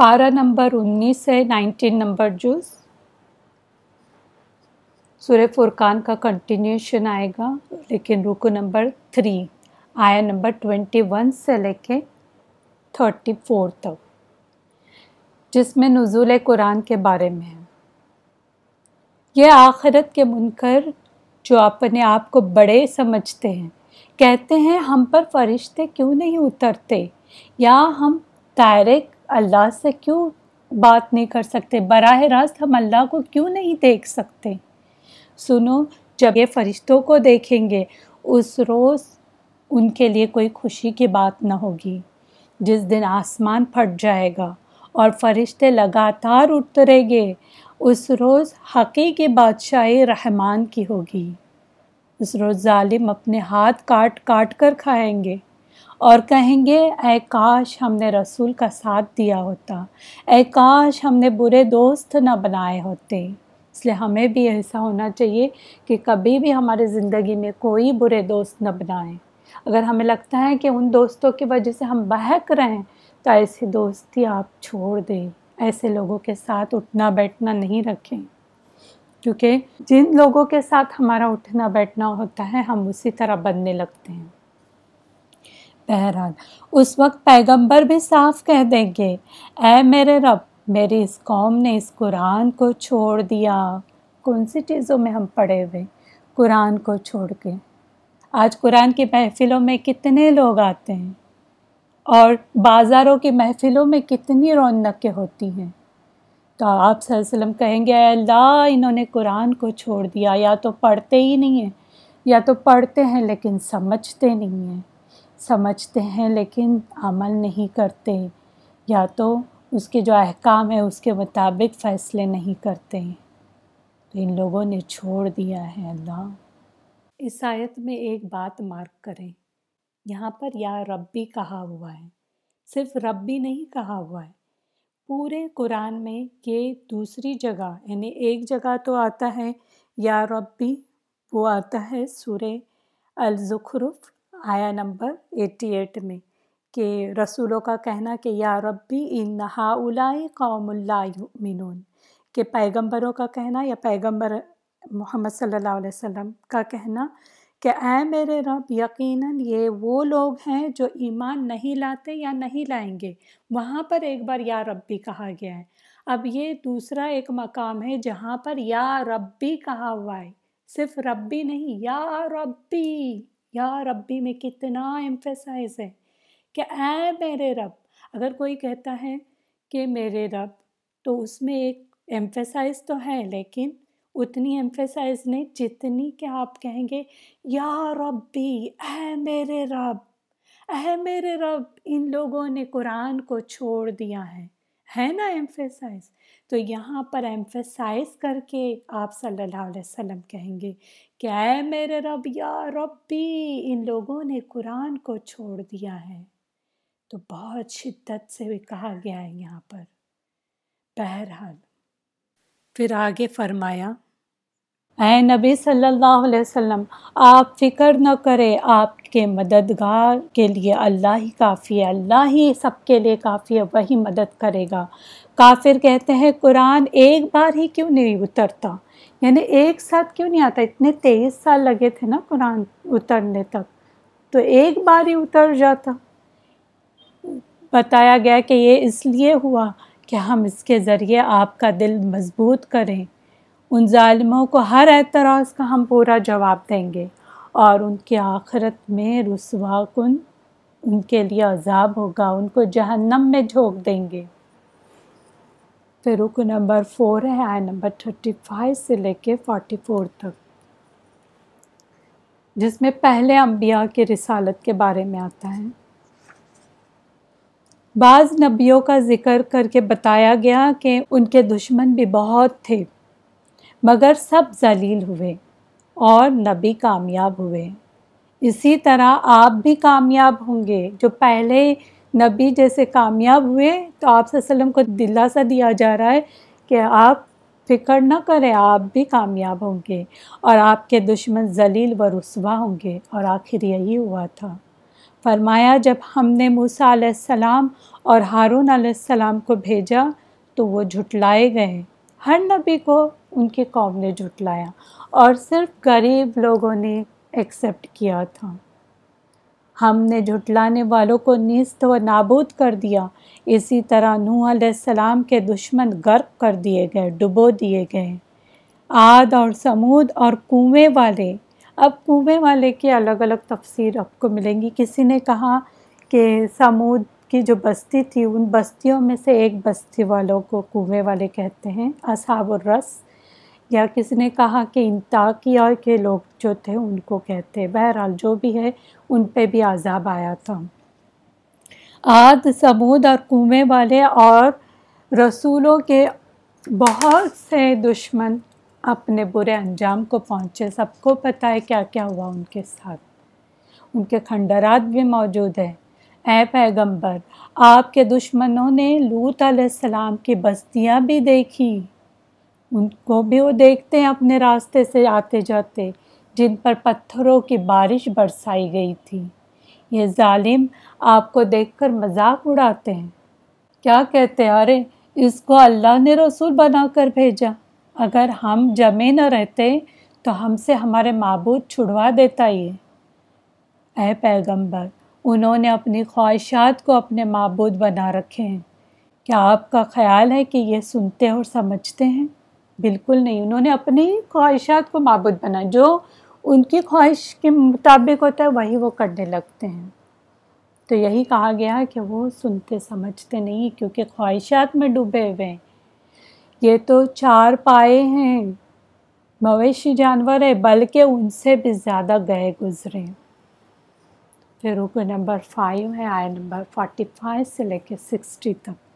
پارہ نمبر انیس سے nineteen number جوز سورہ فرقان کا کنٹینیوشن آئے گا، لیکن رکو نمبر تھری آیا نمبر ٹوینٹی ون سے لے کے تھرٹی فور تک۔ جس میں نزول قرآن کے بارے میں ہے۔ یہ آخرت کے منکر جو اپنے آپ کو بڑے سمجھتے ہیں، کہتے ہیں ہم پر فرشتے کیوں نہیں اترتے؟ یا ہم ڈائریکٹ اللہ سے کیوں بات نہیں کر سکتے؟ براہ راست ہم اللہ کو کیوں نہیں دیکھ سکتے؟ سنو، جب یہ فرشتوں کو دیکھیں گے، اس روز ان کے لیے کوئی خوشی کی بات نہ ہوگی۔ جس دن آسمان پھٹ جائے گا اور فرشتے لگاتار اترے گے، اس روز حقیقی بادشاہی رحمان کی ہوگی۔ اس روز ظالم اپنے ہاتھ کاٹ کاٹ کر کھائیں گے۔ اور کہیں گے، اے کاش ہم نے رسول کا ساتھ دیا ہوتا، اے کاش ہم نے برے دوست نہ بنائے ہوتے۔ اس لیے ہمیں بھی ایسا ہونا چاہیے کہ کبھی بھی ہمارے زندگی میں کوئی برے دوست نہ بنائیں اگر ہمیں لگتا ہے کہ ان دوستوں کی وجہ سے ہم بہک رہے ہیں، تو ایسی دوستی آپ چھوڑ دیں۔ ایسے لوگوں کے ساتھ اٹھنا بیٹھنا نہیں رکھیں۔ کیونکہ جن لوگوں کے ساتھ ہمارا اٹھنا بیٹھنا ہوتا ہے، ہم اسی طرح بننے لگتے ہیں۔ بہرحال، اس وقت پیغمبر بھی صاف کہہ دیں گے، اے میرے رب، میری اس قوم نے اس قرآن کو چھوڑ دیا۔ کون سی چیزوں میں ہم پڑے ہوئے؟ قرآن کو چھوڑ کے۔ آج قرآن کی محفلوں میں کتنے لوگ آتے ہیں؟ اور بازاروں کی محفلوں میں کتنی رونقیں ہوتی ہیں؟ تو آپ صلی اللہ علیہ وسلم کہیں گے، اے اللہ، انہوں نے قرآن کو چھوڑ دیا۔ یا تو پڑھتے ہی نہیں ہیں، یا تو پڑھتے ہیں لیکن سمجھتے نہیں ہیں۔ سمجھتے ہیں لیکن عمل نہیں کرتے، یا تو اس کے جو احکام ہے اس کے مطابق فیصلے نہیں کرتے۔ تو ان لوگوں نے چھوڑ دیا ہے اللہ۔ اس آیت میں ایک بات مارک کریں۔ یہاں پر یا ربی کہا ہوا ہے، صرف ربی نہیں کہا ہوا ہے۔ پورے قرآن میں یہ دوسری جگہ یعنی ایک جگہ تو آتا ہے یا ربی، وہ آتا ہے سورہ الزخرف۔ آیا نمبر ایٹی ایٹ میں کہ رسولوں کا کہنا کہ یا ربی ان نہا قوم اللہ یؤمنون، کہ پیغمبروں کا کہنا یا پیغمبر محمد صلی اللہ علیہ وسلم کا کہنا کہ اے میرے رب، یقیناً یہ وہ لوگ ہیں جو ایمان نہیں لاتے یا نہیں لائیں گے۔ وہاں پر ایک بار یا ربی کہا گیا ہے۔ اب یہ دوسرا ایک مقام ہے جہاں پر یا ربی کہا ہوا ہے۔ صرف ربی نہیں، یا ربی۔ یا ربی میں کتنا ایمفیسائز ہے کہ اے میرے رب، اگر کوئی کہتا ہے کہ میرے رب، تو اس میں ایک ایمفیسائز تو ہے، لیکن اتنی ایمفیسائز نہیں جتنی کہ آپ کہیں گے، یا ربی، اے میرے رب، اے میرے رب، ان لوگوں نے قرآن کو چھوڑ دیا ہے۔ ہے نا ایمفیسائز تو یہاں پر ایمفیسائز کر کے آپ صلی اللہ علیہ وسلم کہیں گے کہ اے میرے رب، یا ربی، ان لوگوں نے قرآن کو چھوڑ دیا ہے۔ تو بہت شدت سے بھی کہا گیا ہے یہاں پر۔ بہرحال، پھر آگے فرمایا اے نبی صلی اللہ علیہ وسلم، آپ فکر نہ کرے آپ کے مددگار کے لیے اللہ ہی کافی ہے، اللہ ہی سب کے لیے کافی ہے، وہی مدد کرے گا۔ کافر کہتے ہیں، قرآن ایک بار ہی کیوں نہیں اترتا؟ یعنی ایک ساتھ کیوں نہیں آتا؟ اتنے تیئیس سال لگے تھے نا قرآن اترنے تک، تو ایک بار ہی اتر جاتا۔ بتایا گیا کہ یہ اس لیے ہوا کہ ہم اس کے ذریعے آپ کا دل مضبوط کریں۔ ان ظالموں کو ہر اعتراض کا ہم پورا جواب دیں گے اور ان کے آخرت میں رسوا کن، ان کے لیے عذاب ہوگا، ان کو جہنم میں جھونک دیں گے۔ پھر رک نمبر فور ہے آئے نمبر تھرٹی فائیو سے لے کے فورٹی فور تک۔ جس میں پہلے انبیاء کی رسالت کے بارے میں آتا ہے۔ بعض نبیوں کا ذکر کر کے بتایا گیا کہ ان کے دشمن بھی بہت تھے۔ مگر سب ذلیل ہوئے اور نبی کامیاب ہوئے۔ اسی طرح آپ بھی کامیاب ہوں گے۔ جو پہلے نبی جیسے کامیاب ہوئے تو آپ وسلم کو دلاسا دیا جا رہا ہے کہ آپ فکر نہ کریں، آپ بھی کامیاب ہوں گے اور آپ کے دشمن ذلیل و رسوا ہوں گے اور آخر یہی ہوا تھا۔ فرمایا، جب ہم نے موسیٰ علیہ السلام اور ہارون علیہ السلام کو بھیجا تو وہ جھٹلائے گئے۔ ہر نبی کو ان کی قوم نے جھٹلایا اور صرف غریب لوگوں نے ایکسیپٹ کیا تھا۔ ہم نے جھٹلانے والوں کو نیست و نابود کر دیا۔ اسی طرح نوح علیہ السلام کے دشمن غرق کر دیے گئے، ڈبو دیے گئے۔ آد اور سمود اور کنویں والے۔ اب کنویں والے کی الگ الگ تفسیر آپ کو ملیں گی۔ کسی نے کہا کہ سمود کی جو بستی تھی، ان بستیوں میں سے ایک بستی والوں کو کنویں والے کہتے ہیں، اصحاب الرس۔ یا کسی نے کہا کہ انتاکیہ کے لوگ جو تھے ان کو کہتے۔ بہرحال جو بھی ہے، ان پہ بھی عذاب آیا تھا۔ آد سمود اور کنویں والے اور رسولوں کے بہت سے دشمن اپنے برے انجام کو پہنچے۔ سب کو پتہ ہے کیا کیا ہوا ان کے ساتھ۔ ان کے کھنڈرات بھی موجود ہے اے پیغمبر، آپ کے دشمنوں نے لوت علیہ السلام کی بستیاں بھی دیکھی۔ ان کو بھی وہ دیکھتے ہیں اپنے راستے سے آتے جاتے، جن پر پتھروں کی بارش برسائی گئی تھی۔ یہ ظالم آپ کو دیکھ کر مذاق اڑاتے ہیں۔ کیا کہتے ارے، اس کو اللہ نے رسول بنا کر بھیجا۔ اگر ہم جمے نہ رہتے تو ہم سے ہمارے معبود چھڑوا دیتا یہ۔ اے پیغمبر، انہوں نے اپنی خواہشات کو اپنے معبود بنا رکھے ہیں۔ کیا آپ کا خیال ہے کہ یہ سنتے اور سمجھتے ہیں؟ بالکل نہیں۔ انہوں نے اپنی خواہشات کو معبود بنا جو ان کی خواہش کے مطابق ہوتا ہے، وہی وہ کرنے لگتے ہیں۔ تو یہی کہا گیا ہے کہ وہ سنتے، سمجھتے نہیں، کیونکہ خواہشات میں ڈوبے ہوئے ہیں۔ یہ تو چار پائے ہیں۔ مویشی جانور ہے بلکہ ان سے بھی زیادہ گئے گزرے پھر رکو نمبر فائیو ہے آئے نمبر فورٹی فائیو سے لے کے سکسٹی تک۔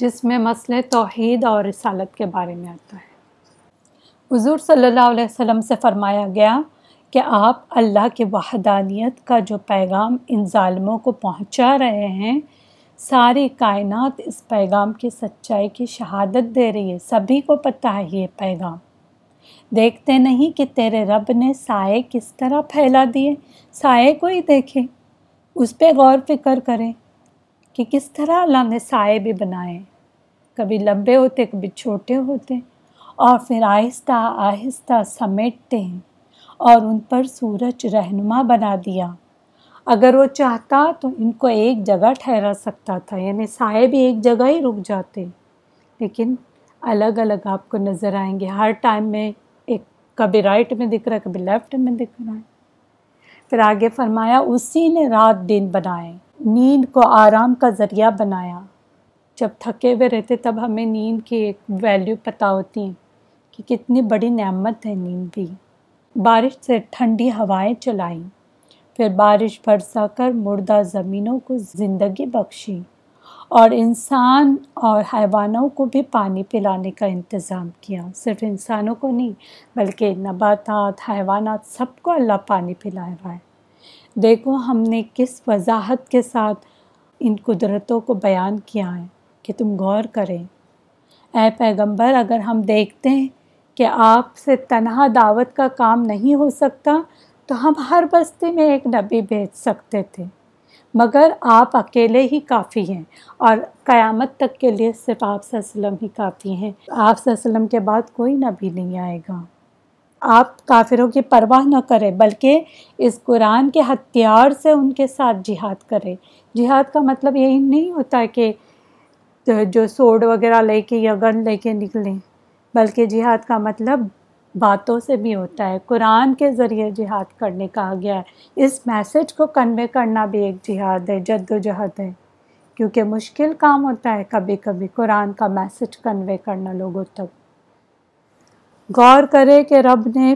جس میں مسئلہ توحید اور رسالت کے بارے میں آتا ہے۔ حضور صلی اللہ علیہ وسلم سے فرمایا گیا کہ آپ اللہ کے وحدانیت کا جو پیغام ان ظالموں کو پہنچا رہے ہیں، ساری کائنات اس پیغام کی سچائی کی شہادت دے رہی ہے، سبھی کو پتہ ہے یہ پیغام۔ دیکھتے نہیں کہ تیرے رب نے سائے کس طرح پھیلا دیے، سائے کو ہی دیکھیں اس پہ غور فکر کریں کہ کس طرح اللہ نے سائے بھی بنائے۔ کبھی لمبے ہوتے، کبھی چھوٹے ہوتے اور پھر آہستہ آہستہ سمیٹتے ہیں اور ان پر سورج رہنما بنا دیا۔ اگر وہ چاہتا تو ان کو ایک جگہ ٹھہرا سکتا تھا یعنی سائے بھی ایک جگہ ہی رک جاتے۔ لیکن الگ الگ آپ کو نظر آئیں گے، ہر ٹائم میں ایک، کبھی رائٹ میں دکھ رہا ہے، کبھی لیفٹ میں دکھ رہا ہے۔ پھر آگے فرمایا، اسی نے رات دن بنائے، نیند کو آرام کا ذریعہ بنایا۔ جب تھکے ہوئے رہتے تب ہمیں نیند کی ایک ویلیو پتہ ہوتی ہیں کہ کتنی بڑی نعمت ہے نیند بھی۔ بارش سے ٹھنڈی ہوائیں چلائیں، پھر بارش برسا کر مردہ زمینوں کو زندگی بخشی اور انسان اور حیوانوں کو بھی پانی پلانے کا انتظام کیا۔ صرف انسانوں کو نہیں، بلکہ نباتات، حیوانات سب کو اللہ پانی پلا رہا ہے دیکھو ہم نے کس وضاحت کے ساتھ ان قدرتوں کو بیان کیا ہے۔ کہ تم غور کریں۔ اے پیغمبر، اگر ہم دیکھتے ہیں کہ آپ سے تنہا دعوت کا کام نہیں ہو سکتا، تو ہم ہر بستی میں ایک نبی بھیج سکتے تھے۔ مگر آپ اکیلے ہی کافی ہیں اور قیامت تک کے لیے صرف آپ صلی اللہ علیہ وسلم ہی کافی ہیں۔ آپ صلی اللہ علیہ وسلم کے بعد کوئی نبی نہیں آئے گا۔ آپ کافروں کی پرواہ نہ کریں، بلکہ اس قرآن کے ہتھیار سے ان کے ساتھ جہاد کرے جہاد کا مطلب یہی نہیں ہوتا کہ جو سوڈ وغیرہ لے کے یا گن لے کے نکلیں۔ بلکہ جہاد کا مطلب باتوں سے بھی ہوتا ہے۔ قرآن کے ذریعے جہاد کرنے کہا گیا ہے۔ اس میسج کو کنوے کرنا بھی ایک جہاد ہے جد و جہد ہے۔ کیونکہ مشکل کام ہوتا ہے کبھی کبھی قرآن کا میسج کنوے کرنا لوگوں تک۔ غور کرے کہ رب نے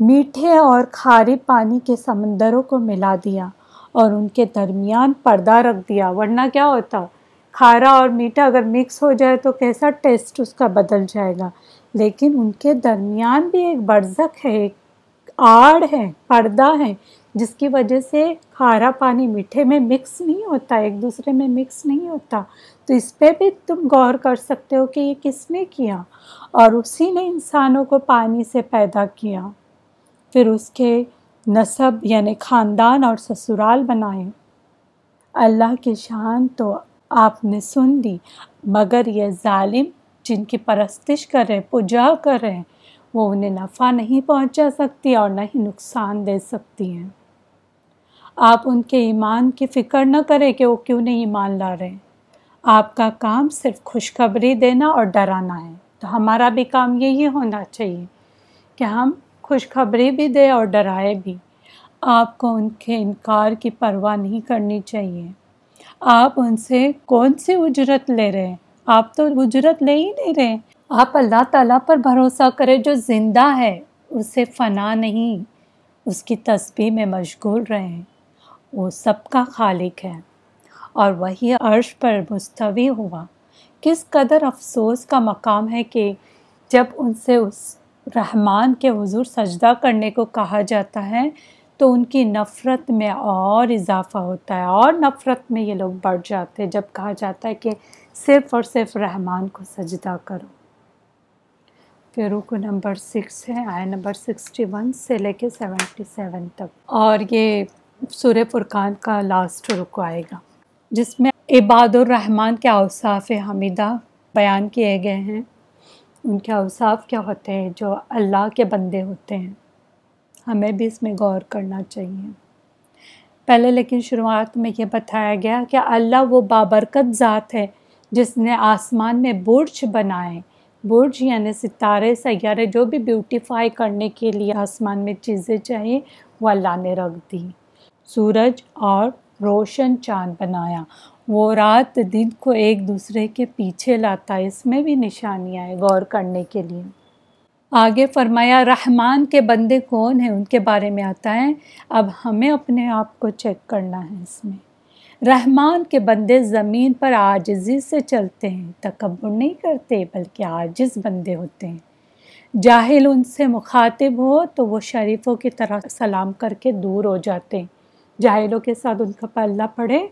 میٹھے اور کھارے پانی کے سمندروں کو ملا دیا اور ان کے درمیان پردہ رکھ دیا، ورنہ کیا ہوتا؟ کھارا اور میٹھا اگر مکس ہو جائے تو کیسا ٹیسٹ اس کا بدل جائے گا؟ لیکن ان کے درمیان بھی ایک برزک ہے، ایک آڑ ہے، پردہ ہے، جس کی وجہ سے کھارا پانی میٹھے میں مکس نہیں ہوتا، ایک دوسرے میں مکس نہیں ہوتا۔ تو اس پہ بھی تم غور کر سکتے ہو کہ یہ کس نے کیا اور اسی نے انسانوں کو پانی سے پیدا کیا۔ پھر اس کے نصب یعنی خاندان اور سسرال بنائیں اللہ کی شان تو آپ نے سن لی۔ مگر یہ ظالم جن کی پرستش کر رہے پوجا کر رہے ہیں، وہ انہیں نفع نہیں پہنچا سکتی اور نہ ہی نقصان دے سکتی ہیں۔ آپ ان کے ایمان کی فکر نہ کریں کہ وہ کیوں نہیں ایمان لا رہے۔ آپ کا کام صرف خوشخبری دینا اور ڈرانا ہے۔ تو ہمارا بھی کام یہی ہونا چاہیے کہ ہم خوشخبری بھی دیں اور ڈرائے بھی۔ آپ کو ان کے انکار کی پرواہ نہیں کرنی چاہیے۔ آپ ان سے کون سی اجرت لے رہے ہیں؟ آپ تو اجرت لے ہی نہیں رہے۔ آپ اللہ تعالیٰ پر بھروسہ کرے جو زندہ ہے، اسے فنا نہیں، اس کی تسبیح میں مشغول رہیں۔ وہ سب کا خالق ہے۔ اور وہی عرش پر مستوی ہوا۔ کس قدر افسوس کا مقام ہے کہ جب ان سے اس رحمان کے حضور سجدہ کرنے کو کہا جاتا ہے تو ان کی نفرت میں اور اضافہ ہوتا ہے اور نفرت میں یہ لوگ بڑھ جاتے ہیں جب کہا جاتا ہے کہ صرف اور صرف رحمان کو سجدہ کرو۔ پھر رکو نمبر سکس ہے آئے نمبر سکسٹی ون سے لے کے سیونٹی سیون تک۔ اور یہ سورہ فرقان کا لاسٹ رکو آئے گا، جس میں عباد الرحمن کے اوصاف حمیدہ بیان کیے گئے ہیں۔ ان کے اوصاف کیا ہوتے ہیں جو اللہ کے بندے ہوتے ہیں؟ ہمیں بھی اس میں غور کرنا چاہیے۔ پہلے لیکن شروعات میں یہ بتایا گیا کہ اللہ وہ بابرکت ذات ہے جس نے آسمان میں برج بنائے۔ برج یعنی ستارے، سیارے، جو بھی بیوٹیفائی کرنے کے لیے آسمان میں چیزیں چاہیے، وہ اللہ نے رکھ دی۔ سورج اور روشن چاند بنایا۔ وہ رات دن کو ایک دوسرے کے پیچھے لاتا ہے۔ اس میں بھی نشانیاں ہیں غور کرنے کے لیے۔ آگے فرمایا، رحمان کے بندے کون ہیں؟ ان کے بارے میں آتا ہے۔ اب ہمیں اپنے آپ کو چیک کرنا ہے اس میں۔ رحمان کے بندے زمین پر عاجزی سے چلتے ہیں، تکبر نہیں کرتے، بلکہ عاجز بندے ہوتے ہیں۔ جاہل ان سے مخاطب ہو تو وہ شریفوں کی طرح سلام کر کے دور ہو جاتے ہیں۔ جاہلوں کے ساتھ ان کا پلہ پڑے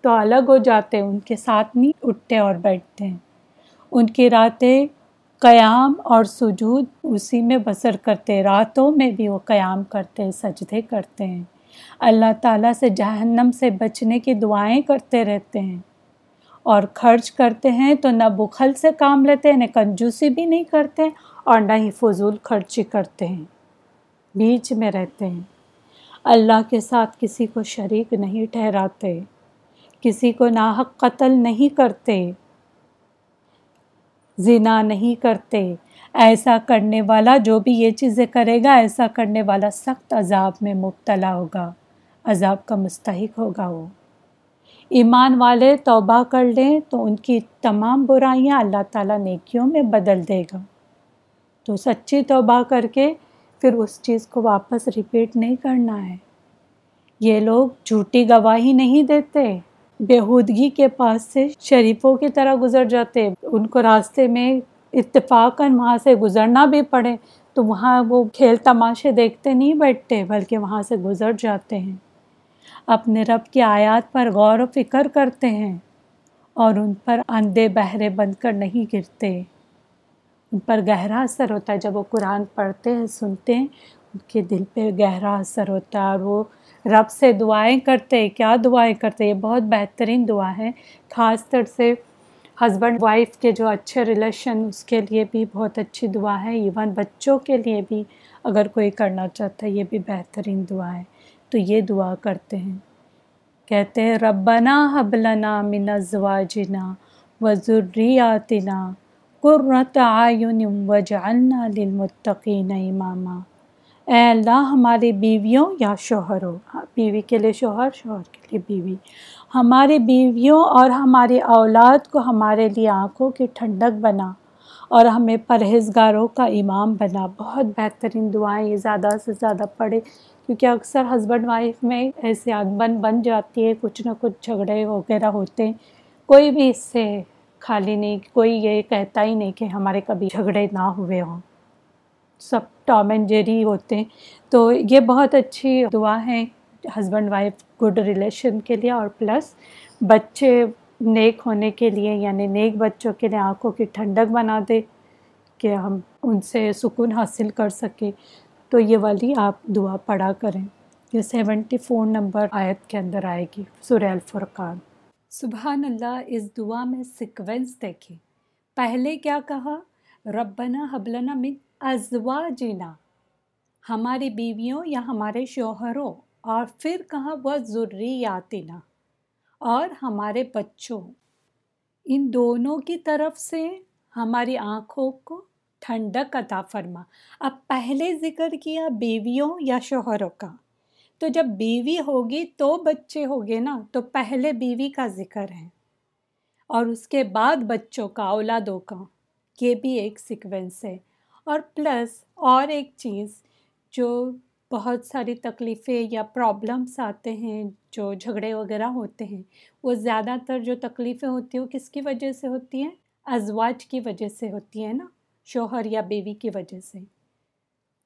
تو الگ ہو جاتے ہیں، ان کے ساتھ نہیں اٹھتے اور بیٹھتے ہیں۔ ان کی راتیں قیام اور سجود اسی میں بسر کرتے، راتوں میں بھی وہ قیام کرتے، سجدے کرتے ہیں۔ اللہ تعالیٰ سے جہنم سے بچنے کی دعائیں کرتے رہتے ہیں۔ اور خرچ کرتے ہیں تو نہ بخل سے کام لیتے ہیں نہ کنجوسی بھی نہیں کرتے اور نہ ہی فضول خرچی کرتے ہیں، بیچ میں رہتے ہیں۔ اللہ کے ساتھ کسی کو شریک نہیں ٹھہراتے، کسی کو ناحق قتل نہیں کرتے۔ زنا نہیں کرتے۔ ایسا کرنے والا جو بھی یہ چیزیں کرے گا، ایسا کرنے والا سخت عذاب میں مبتلا ہوگا۔ عذاب کا مستحق ہوگا وہ۔ ایمان والے توبہ کر لیں تو ان کی تمام برائیاں اللہ تعالیٰ نیکیوں میں بدل دے گا۔ تو سچی توبہ کر کے پھر اس چیز کو واپس ریپیٹ نہیں کرنا ہے۔ یہ لوگ جھوٹی گواہی نہیں دیتے۔ بیہودگی کے پاس سے شریفوں کی طرح گزر جاتے، ان کو راستے میں اتفاقاً وہاں سے گزرنا بھی پڑے، تو وہاں وہ کھیل تماشے دیکھتے نہیں بیٹھتے، بلکہ وہاں سے گزر جاتے ہیں۔ اپنے رب کی آیات پر غور و فکر کرتے ہیں اور ان پر اندھے بہرے بند کر نہیں گرتے۔ ان پر گہرا اثر ہوتا ہے۔ جب وہ قرآن پڑھتے ہیں، سنتے ہیں، ان کے دل پہ گہرا اثر ہوتا ہے اور وہ رب سے دعائیں کرتے، کیا دعائیں کرتے؟ یہ بہت بہترین دعا ہے۔ خاص طور سے ہسبینڈ وائف کے جو اچھے ریلیشن اس کے لیے بھی بہت اچھی دعا ہے۔ ایون بچوں کے لیے بھی اگر کوئی کرنا چاہتا ہے، یہ بھی بہترین دعا ہے۔ تو یہ دعا کرتے ہیں۔ کہتے ہیں، ربنا حبلنا من ازواجنا و ذریاتنا قرۃ آئین وجعلنا للمتقین اماما اے اللہ، ہماری بیویوں یا شوہر ہو۔ ہاں، بیوی کے لیے شوہر شوہر کے لیے بیوی۔ ہماری بیویوں اور ہماری اولاد کو ہمارے لیے آنکھوں کی ٹھنڈک بنا اور ہمیں پرہیزگاروں کا امام بنا۔ بہت بہترین دعائیں یہ زیادہ سے زیادہ پڑھے کیونکہ اکثر ہسبینڈ وائف میں ایسے انبن بن جاتی ہے، کچھ نہ کچھ جھگڑے وغیرہ ہوتے ہیں۔ کوئی بھی اس سے خالی نہیں، کوئی یہ کہتا ہی نہیں کہ ہمارے کبھی جھگڑے نہ ہوئے ہوں۔ سب ٹام اینڈ جیری ہوتے ہیں۔ تو یہ بہت اچھی دعا ہے ہسبینڈ وائف گڈ ریلیشن کے لیے اور پلس بچے نیک ہونے کے لیے یعنی نیک بچوں کے لیے آنکھوں کی ٹھنڈک بنا دے کہ ہم ان سے سکون حاصل کر سکیں۔ تو یہ والی آپ دعا پڑھا کریں۔ یہ سیونٹی فور نمبر آیت کے اندر آئے گی، سورہ الفرقان۔ سبحان اللہ، اس دعا میں سیکوینس دیکھیں۔ پہلے کیا کہا؟ ربنا حبلنا من ازواجنا، ہماری بیویوں یا ہمارے شوہروں، اور پھر کہا وہ ضروریاتنا اور ہمارے بچوں۔ ان دونوں کی طرف سے ہماری آنکھوں کو ٹھنڈک عطا فرما۔ اب پہلے ذکر کیا بیویوں یا شوہروں کا۔ تو جب بیوی ہوگی تو بچے ہوگے نا، تو پہلے بیوی کا ذکر ہے۔ اور اس کے بعد بچوں کا، اولادوں کا۔ یہ بھی ایک سیکوینس ہے۔ اور پلس اور ایک چیز جو بہت ساری تکلیفیں یا پرابلمس آتے ہیں، جو جھگڑے وغیرہ ہوتے ہیں، وہ زیادہ تر جو تکلیفیں ہوتی ہیں وہ کس کی وجہ سے ہوتی ہیں؟ ازواج کی وجہ سے ہوتی ہیں نا، شوہر یا بیوی کی وجہ سے۔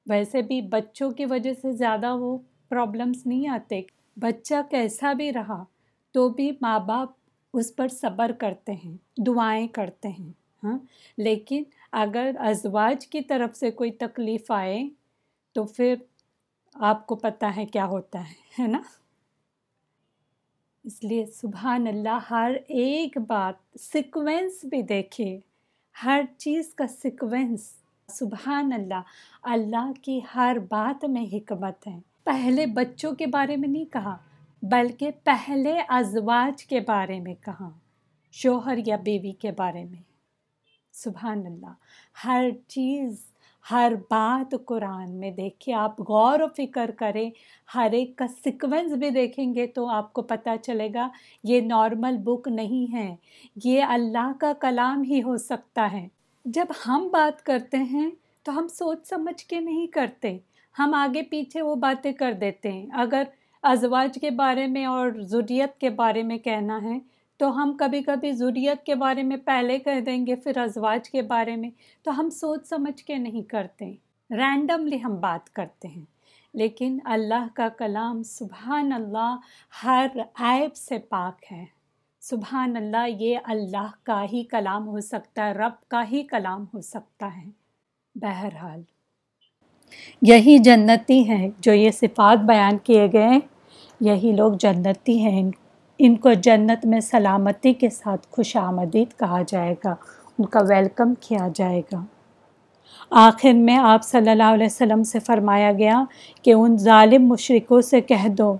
ویسے بھی بچوں کی وجہ سے زیادہ وہ پرابلمس نہیں آتے۔ بچہ کیسا بھی رہا تو بھی ماں باپ اس پر صبر کرتے ہیں، دعائیں کرتے ہیں ہاں۔ لیکن اگر ازواج کی طرف سے کوئی تکلیف آئے تو پھر آپ کو پتہ ہے کیا ہوتا ہے ہے نا؟ اس لیے سبحان اللہ ہر ایک بات سیکوینس بھی دیکھے، ہر چیز کا سیکوینس سبحان اللہ اللہ کی ہر بات میں حکمت ہے۔ پہلے بچوں کے بارے میں نہیں کہا، بلکہ پہلے ازواج کے بارے میں کہا۔ شوہر یا بیوی کے بارے میں۔ سبحان اللہ۔ ہر چیز، ہر بات قرآن میں دیکھیں، آپ غور و فکر کریں، ہر ایک کا سیکوینس بھی دیکھیں گے تو آپ کو پتہ چلے گا، یہ نارمل بک نہیں ہے۔ یہ اللہ کا کلام ہی ہو سکتا ہے۔ جب ہم بات کرتے ہیں تو ہم سوچ سمجھ کے نہیں کرتے۔ ہم آگے پیچھے وہ باتیں کر دیتے ہیں۔ اگر ازواج کے بارے میں اور ضروریت کے بارے میں کہنا ہے تو ہم کبھی کبھی ضروریت کے بارے میں پہلے کہہ دیں گے، پھر ازواج کے بارے میں، تو ہم سوچ سمجھ کے نہیں کرتے۔ رینڈملی ہم بات کرتے ہیں۔ لیکن اللہ کا کلام سبحان اللہ ہر عیب سے پاک ہے۔ سبحان اللہ یہ اللہ کا ہی کلام ہو سکتا ہے، رب کا ہی کلام ہو سکتا ہے۔ بہرحال، یہی جنتی ہیں جو یہ صفات بیان کیے گئے یہی لوگ جنتی ہیں ان کو جنت میں سلامتی کے ساتھ خوش آمدید کہا جائے گا، ان کا ویلکم کیا جائے گا۔ آخر میں آپ صلی اللہ علیہ وسلم سے فرمایا گیا کہ ان ظالم مشرقوں سے کہہ دو،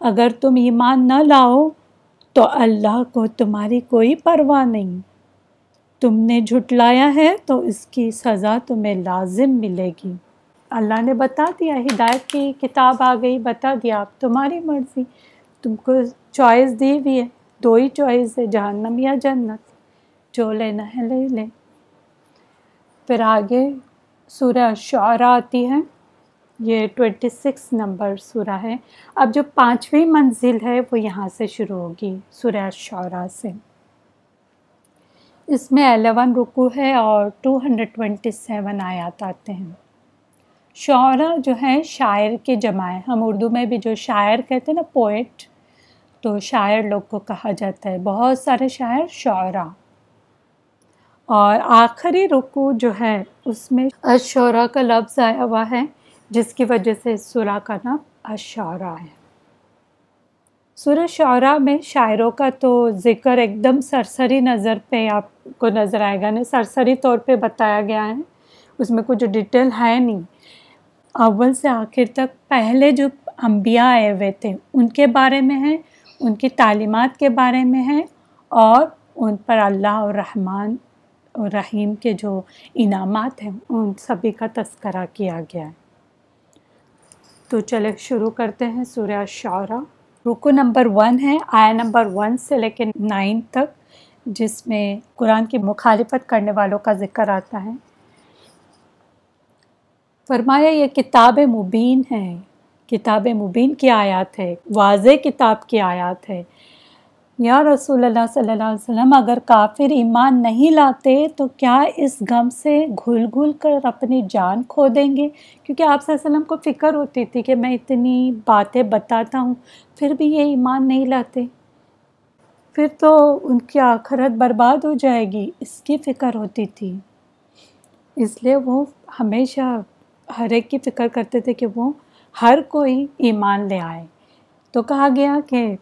اگر تم ایمان نہ لاؤ تو اللہ کو تمہاری کوئی پرواہ نہیں۔ تم نے جھٹلایا ہے تو اس کی سزا تمہیں لازم ملے گی۔ اللہ نے بتا دیا، ہدایت کی کتاب آ گئی، بتا دیا آپ تمہاری مرضی۔ تم کو چوائس دی ہوئی ہے۔ دو ہی چوائس ہے، جہنم یا جنت۔ جو لینا ہے لے لیں پھر آگے سورہ شعرا آتی ہے۔ یہ ٹوینٹی سکس نمبر سورہ ہے۔ اب جو پانچویں منزل ہے، وہ یہاں سے شروع ہوگی سورہ شعرا سے۔ اس میں الیون رکو ہے اور ٹو ہنڈریڈ ٹوینٹی سیون آیات آتے ہیں۔ شعرا جو ہے شاعر کے جمع ہم اردو میں بھی جو شاعر کہتے ہیں نا پوئٹ تو شاعر لوگ کو کہا جاتا ہے۔ بہت سارے شاعر شعرا اور آخری رکو جو ہے، اس میں اشعرا کا لفظ آیا ہوا ہے، جس کی وجہ سے سورہ کا نام اشعرا ہے۔ سورہ شعرا میں شاعروں کا تو ذکر ایک دم سرسری نظر پہ آپ کو نظر آئے گا۔ نا سرسری طور پہ بتایا گیا ہے۔ اس میں کچھ ڈیٹیل ہے نہیں۔ اول سے آخر تک پہلے جو انبیاء آئے ہوئے تھے، ان کے بارے میں ہیں ان کی تعلیمات کے بارے میں ہیں اور ان پر اللہ اور رحمان اور رحیم کے جو انعامات ہیں، ان سبھی کا تذکرہ کیا گیا ہے۔ تو چلے، شروع کرتے ہیں سورہ شعرا رکو نمبر ون ہے آیا نمبر ون سے لے کے نائن تک، جس میں قرآن کی مخالفت کرنے والوں کا ذکر آتا ہے۔ فرمایا، یہ کتاب مبین ہے۔ کتاب مبین کی آیات ہے، واضح کتاب کی آیات ہے۔ یا رسول اللہ صلی اللہ علیہ وسلم، اگر کافر ایمان نہیں لاتے تو کیا اس غم سے گھل گھل کر اپنی جان کھو دیں گے؟ کیونکہ آپ صلی اللہ علیہ وسلم کو فکر ہوتی تھی کہ میں اتنی باتیں بتاتا ہوں، پھر بھی یہ ایمان نہیں لاتے۔ پھر تو ان کی آخرت برباد ہو جائے گی، اس کی فکر ہوتی تھی۔ اس لیے وہ ہمیشہ ہر ایک کی فکر کرتے تھے کہ وہ ہر کوئی ایمان لے آئے۔ تو کہا گیا کہ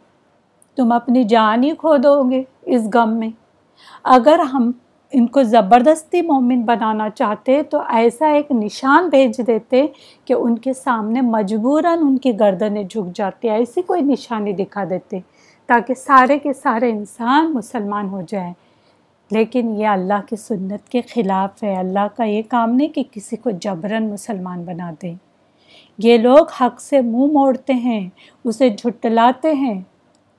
تم اپنی جان ہی کھو دو گے اس غم میں۔ اگر ہم ان کو زبردستی مومن بنانا چاہتے تو ایسا ایک نشان بھیج دیتے کہ ان کے سامنے مجبوراً ان کی گردنیں جھک جاتی، ایسی کوئی نشانی دکھا دیتے تاکہ سارے کے سارے انسان مسلمان ہو جائیں۔ لیکن یہ اللہ کی سنت کے خلاف ہے۔ اللہ کا یہ کام نہیں کہ کسی کو جبراً مسلمان بنا دیں یہ لوگ حق سے منہ موڑتے ہیں، اسے جھٹلاتے ہیں۔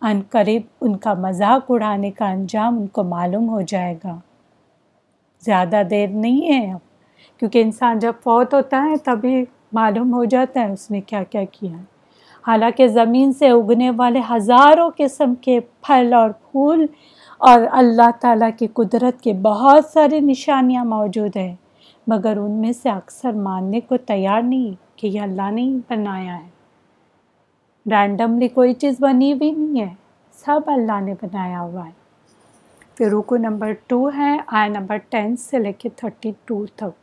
ان قریب ان کا مذاق اڑانے کا انجام ان کو معلوم ہو جائے گا۔ زیادہ دیر نہیں ہے اب، کیونکہ انسان جب فوت ہوتا ہے تبھی معلوم ہو جاتا ہے اس نے کیا کیا کیا۔ ہے حالانکہ زمین سے اگنے والے ہزاروں قسم کے پھل اور پھول اور اللہ تعالیٰ کی قدرت کے بہت ساری نشانیاں موجود ہیں، مگر ان میں سے اکثر ماننے کو تیار نہیں۔ کہ یہ اللہ نے بنایا ہے۔ رینڈملی کوئی چیز بنی ہوئی نہیں ہے، سب اللہ نے بنایا ہوا ہے۔ پھر رکو نمبر ٹو ہے آئے نمبر ٹین سے لے کے تھرٹی ٹو تک۔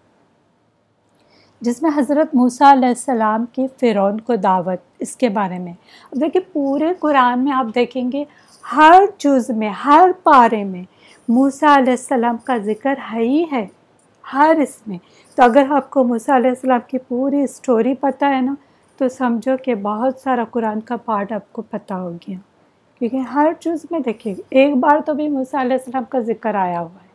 جس میں حضرت موسیٰ علیہ السلام کی فرعون کو دعوت، اس کے بارے میں۔ اب دیکھیں پورے قرآن میں آپ دیکھیں گے، ہر جز میں، ہر پارے میں موسیٰ علیہ السلام کا ذکر ہے ہی ہے، ہر اس میں۔ تو اگر آپ کو موسیٰ علیہ السلام کی پوری اسٹوری پتہ ہے نا، تو سمجھو کہ بہت سارا قرآن کا پارٹ آپ کو پتہ ہو گیا۔ کیونکہ ہر چیز میں دیکھیے، ایک بار تو بھی موسیٰ علیہ السلام کا ذکر آیا ہوا ہے۔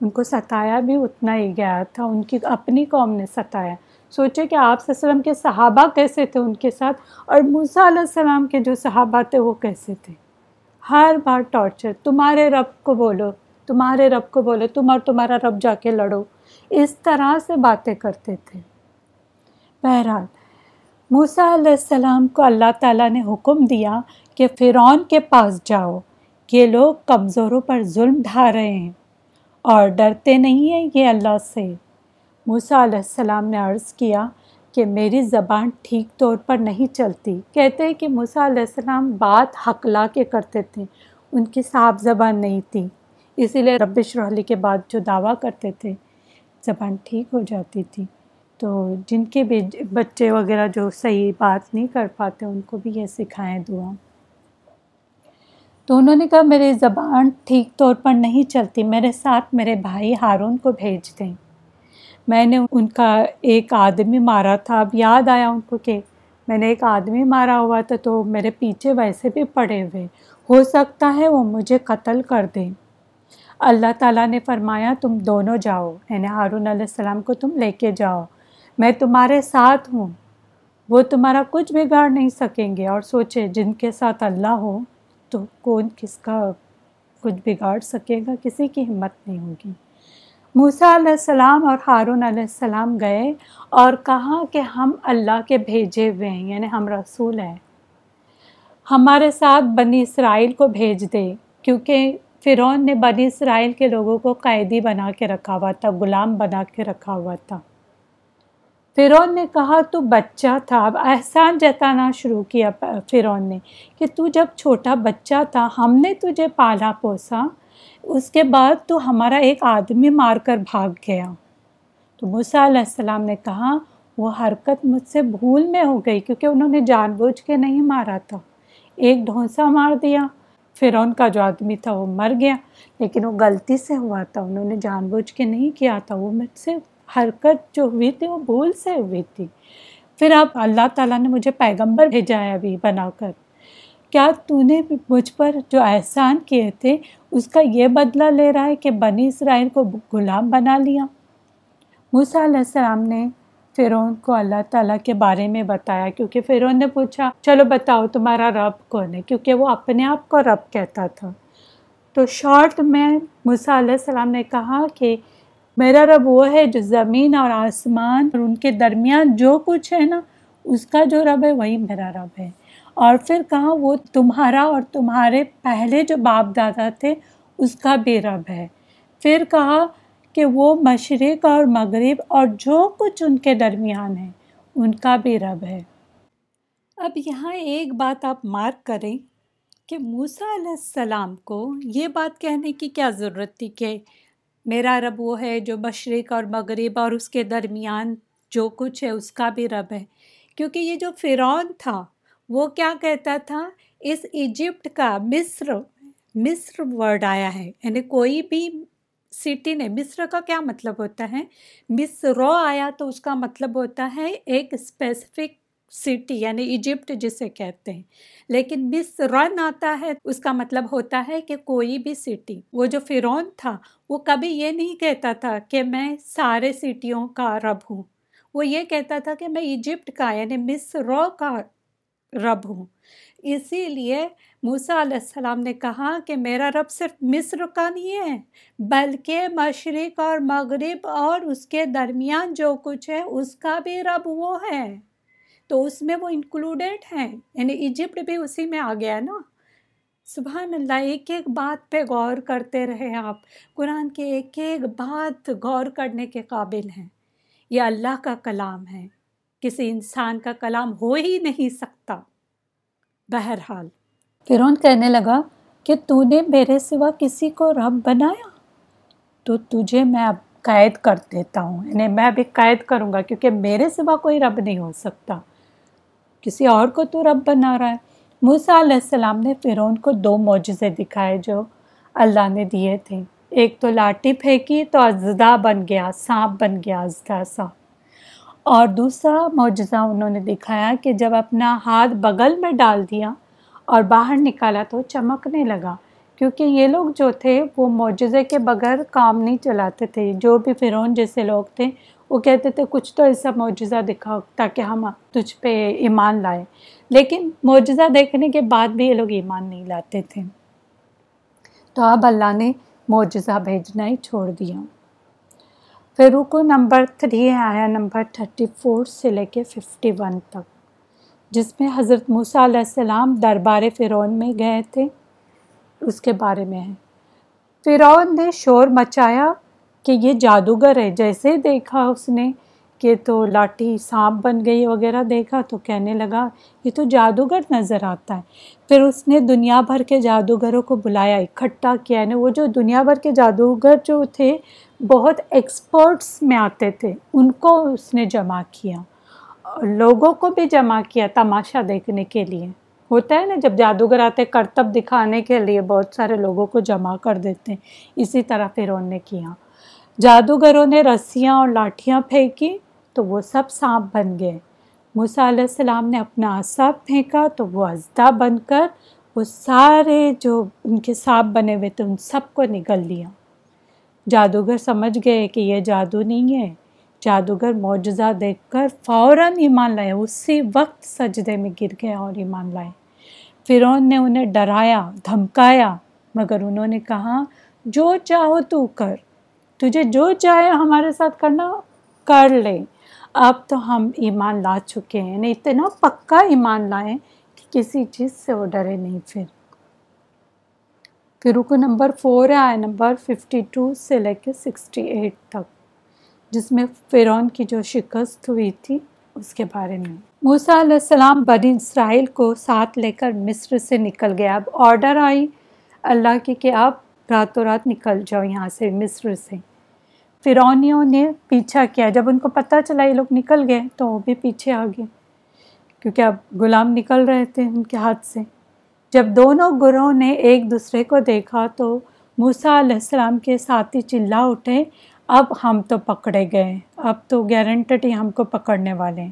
ان کو ستایا بھی اتنا ہی گیا تھا، ان کی اپنی قوم نے ستایا۔ سوچے کہ آپ وسلم کے صحابہ کیسے تھے ان کے ساتھ، اور موسیٰ علیہ السلام کے جو صحابہ تھے وہ کیسے تھے؟ ہر بار ٹارچر تمہارے رب کو بولو، تمہارے رب کو بولو، تم اور تمہارا رب جا کے لڑو۔ اس طرح سے باتیں کرتے تھے۔ بہرحال، موسیٰ علیہ السلام کو اللہ تعالیٰ نے حکم دیا کہ فرعون کے پاس جاؤ۔ یہ لوگ کمزوروں پر ظلم ڈھا رہے ہیں اور ڈرتے نہیں ہیں یہ اللہ سے۔ موسیٰ علیہ السلام نے عرض کیا کہ میری زبان ٹھیک طور پر نہیں چلتی۔ کہتے ہیں کہ موسیٰ علیہ السلام بات حقلا کے کرتے تھے، ان کی صاف زبان نہیں تھی۔ اسی لیے ربش رحلی کے بعد جو دعویٰ کرتے تھے زبان ٹھیک ہو جاتی تھی۔ تو جن کے بھی بچے وغیرہ جو صحیح بات نہیں کر پاتے، ان کو بھی یہ سکھائیں دعا۔ تو انہوں نے کہا، میری زبان ٹھیک طور پر نہیں چلتی، میرے ساتھ میرے بھائی ہارون کو بھیج دیں۔ میں نے ان کا ایک آدمی مارا تھا۔ اب یاد آیا ان کو کہ میں نے ایک آدمی مارا ہوا تھا، تو میرے پیچھے ویسے بھی پڑے ہوئے۔ ہو سکتا ہے وہ مجھے قتل کر دیں۔ اللہ تعالیٰ نے فرمایا، تم دونوں جاؤ یعنی ہارون علیہ السلام کو تم لے کے جاؤ۔ میں تمہارے ساتھ ہوں۔ وہ تمہارا کچھ بگاڑ نہیں سکیں گے۔ اور سوچے، جن کے ساتھ اللہ ہو، تو کون کس کا کچھ بگاڑ سکے گا؟ کسی کی ہمت نہیں ہوگی۔ موسیٰ علیہ السلام اور ہارون علیہ السلام گئے اور کہا کہ ہم اللہ کے بھیجے ہوئے ہیں یعنی ہم رسول ہیں۔ ہمارے ساتھ بنی اسرائیل کو بھیج دے، کیونکہ فرعون نے بنی اسرائیل کے لوگوں کو قیدی بنا کے رکھا ہوا تھا، غلام بنا کے رکھا ہوا تھا۔ فرعون نے کہا، تو بچہ تھا، اب احسان جتانا شروع کیا فرعون نے کہ تو جب چھوٹا بچہ تھا، ہم نے تجھے پالا پوسا، اس کے بعد تو ہمارا ایک آدمی مار کر بھاگ گیا۔ تو موسیٰ علیہ السلام نے کہا، وہ حرکت مجھ سے بھول میں ہو گئی کیونکہ انہوں نے جان بوجھ کے نہیں مارا تھا۔ ایک ڈھونسا مار دیا فرعون کا جو آدمی تھا وہ مر گیا۔ لیکن وہ غلطی سے ہوا تھا۔ انہوں نے جان بوجھ کے نہیں کیا تھا۔ وہ مجھ سے حرکت جو ہوئی تھی وہ بھول سے ہوئی تھی۔ پھر اب اللہ تعالیٰ نے مجھے پیغمبر بھیجا ہے ابھی بنا کر۔ کیا تو نے مجھ پر جو احسان کیے تھے اس کا یہ بدلہ لے رہا ہے کہ بنی اسرائیل کو غلام بنا لیا؟ موسیٰ علیہ السلام نے فرعون کو اللہ تعالیٰ کے بارے میں بتایا، کیونکہ فرعون نے پوچھا، چلو بتاؤ تمہارا رب کون ہے؟ کیونکہ وہ اپنے آپ کو رب کہتا تھا۔ تو شارٹ میں موسیٰ علیہ السلام نے کہا کہ میرا رب وہ ہے جو زمین اور آسمان اور ان کے درمیان جو کچھ ہے نا، اس کا جو رب ہے وہی میرا رب ہے۔ اور پھر کہا، وہ تمہارا اور تمہارے پہلے جو باپ دادا تھے، اس کا بھی رب ہے۔ پھر کہا کہ وہ مشرق اور مغرب اور جو کچھ ان کے درمیان ہے، ان کا بھی رب ہے۔ اب یہاں ایک بات آپ مارک کریں کہ موسیٰ علیہ السلام کو یہ بات کہنے کی کیا ضرورت تھی کہ میرا رب وہ ہے جو مشرق اور مغرب اور اس کے درمیان جو کچھ ہے، اس کا بھی رب ہے۔ کیونکہ یہ جو فرعون تھا، وہ کیا کہتا تھا، اس ایجپٹ کا مصر مصر ورڈ آیا ہے۔ یعنی کوئی بھی سٹی نے مصر کا کیا مطلب ہوتا ہے؟ مصر آیا تو اس کا مطلب ہوتا ہے ایک اسپیسیفک سٹی یعنی ایجپٹ جسے کہتے ہیں۔ لیکن مصرن آتا ہے، اس کا مطلب ہوتا ہے کہ کوئی بھی سٹی وہ جو فرعون تھا، وہ کبھی یہ نہیں کہتا تھا کہ میں سارے سٹیوں کا رب ہوں۔ وہ یہ کہتا تھا کہ میں ایجپٹ کا یعنی مصر کا رب ہوں۔ اسی لیے موسیٰ علیہ السلام نے کہا کہ میرا رب صرف مصر کا نہیں ہے، بلکہ مشرق اور مغرب اور اس کے درمیان جو کچھ ہے، اس کا بھی رب وہ ہے۔ تو اس میں وہ انکلوڈیڈ ہیں یعنی ایجپٹ بھی اسی میں آ گیا نا۔ سبحان اللہ، ایک ایک بات پہ غور کرتے رہے آپ۔ قرآن کے ایک ایک بات غور کرنے کے قابل ہیں۔ یہ اللہ کا کلام ہے۔ کسی انسان کا کلام ہو ہی نہیں سکتا۔ بہرحال۔ فرعون کہنے لگا کہ تو نے میرے سوا کسی کو رب بنایا؟ تو تجھے میں اب قید کر دیتا ہوں۔ یعنی میں بھی قید کروں گا کیونکہ میرے سوا کوئی رب نہیں ہو سکتا۔ کسی اور کو تو رب بنا رہا ہے۔ موسیٰ علیہ السلام نے فرعون کو دو معجزے دکھائے جو اللہ نے دیے تھے۔ ایک تو لاٹھی پھینکی تو اجدا بن گیا، سانپ بن گیا اجدا سا اور دوسرا معجزہ انہوں نے دکھایا کہ جب اپنا ہاتھ بغل میں ڈال دیا اور باہر نکالا تو چمکنے لگا، کیونکہ یہ لوگ جو تھے وہ معجزے کے بغیر کام نہیں چلاتے تھے۔ جو بھی فرعون جیسے لوگ تھے، وہ کہتے تھے، کچھ تو ایسا معجزہ دکھاؤ تاکہ ہم تجھ پہ ایمان لائیں۔ لیکن معجزہ دیکھنے کے بعد بھی یہ لوگ ایمان نہیں لاتے تھے۔ تو اب اللہ نے معجزہ بھیجنا ہی چھوڑ دیا۔ پھر رکو نمبر تھری آیا، نمبر تھرٹی فور سے لے کے ففٹی ون تک، جس میں حضرت موسیٰ علیہ السلام دربار فرعون میں گئے تھے۔ اس کے بارے میں ہے۔ فرعون نے شور مچایا کہ یہ جادوگر ہے۔ جیسے دیکھا اس نے کہ تو لاٹھی سانپ بن گئی وغیرہ، دیکھا تو کہنے لگا، یہ تو جادوگر نظر آتا ہے۔ پھر اس نے دنیا بھر کے جادوگروں کو بلایا، اکٹھا کیا۔ یعنی وہ جو دنیا بھر کے جادوگر جو تھے بہت ایکسپرٹس میں آتے تھے، ان کو اس نے جمع کیا۔ لوگوں کو بھی جمع کیا تماشا دیکھنے کے لیے۔ ہوتا ہے نا، جب جادوگر آتے کرتب دکھانے کے لیے بہت سارے لوگوں کو جمع کر دیتے ہیں۔ اسی طرح پھر نے کیا۔ جادوگروں نے رسیاں اور لاٹھیاں پھینکی تو وہ سب سانپ بن گئے۔ موسیٰ علیہ السلام نے اپنا سانپ پھینکا تو وہ اجدا بن کر وہ سارے جو ان کے سانپ بنے ہوئے تھے، ان سب کو نگل لیا۔ جادوگر سمجھ گئے کہ یہ جادو نہیں ہے۔ جادوگر معجزہ دیکھ کر فوراً ایمان لائے، اسی وقت سجدے میں گر گئے اور ایمان لائے۔ فرعون نے انہیں ڈرایا، دھمکایا، مگر انہوں نے کہا، جو چاہو تو کر، تجھے جو چاہے ہمارے ساتھ کرنا کر لے۔ اب تو ہم ایمان لا چکے ہیں اتنا پکا ایمان لائیں کہ کسی چیز سے وہ ڈرے نہیں۔ پھر پھر رکو نمبر فور آئے نمبر ففٹی ٹو سے لے کے سکسٹی ایٹ تک، جس میں فرعون کی جو شکست ہوئی تھی اس کے بارے میں۔ موسیٰ علیہ السلام بنی اسرائیل کو ساتھ لے کر مصر سے نکل گیا اب آرڈر آئی اللہ کی کہ آپ راتوں رات نکل جاؤ یہاں سے مصر سے۔ فرونیوں نے پیچھا کیا۔ جب ان کو پتہ چلا یہ لوگ نکل گئے تو وہ بھی پیچھے آ گئے کیونکہ اب غلام نکل رہے تھے ان کے ہاتھ سے۔ جب دونوں گروہ نے ایک دوسرے کو دیکھا تو موسیٰ علیہ السلام کے ساتھی چلا اٹھے، اب ہم تو پکڑے گئے، اب تو گارنٹڈ ہی ہم کو پکڑنے والے ہیں۔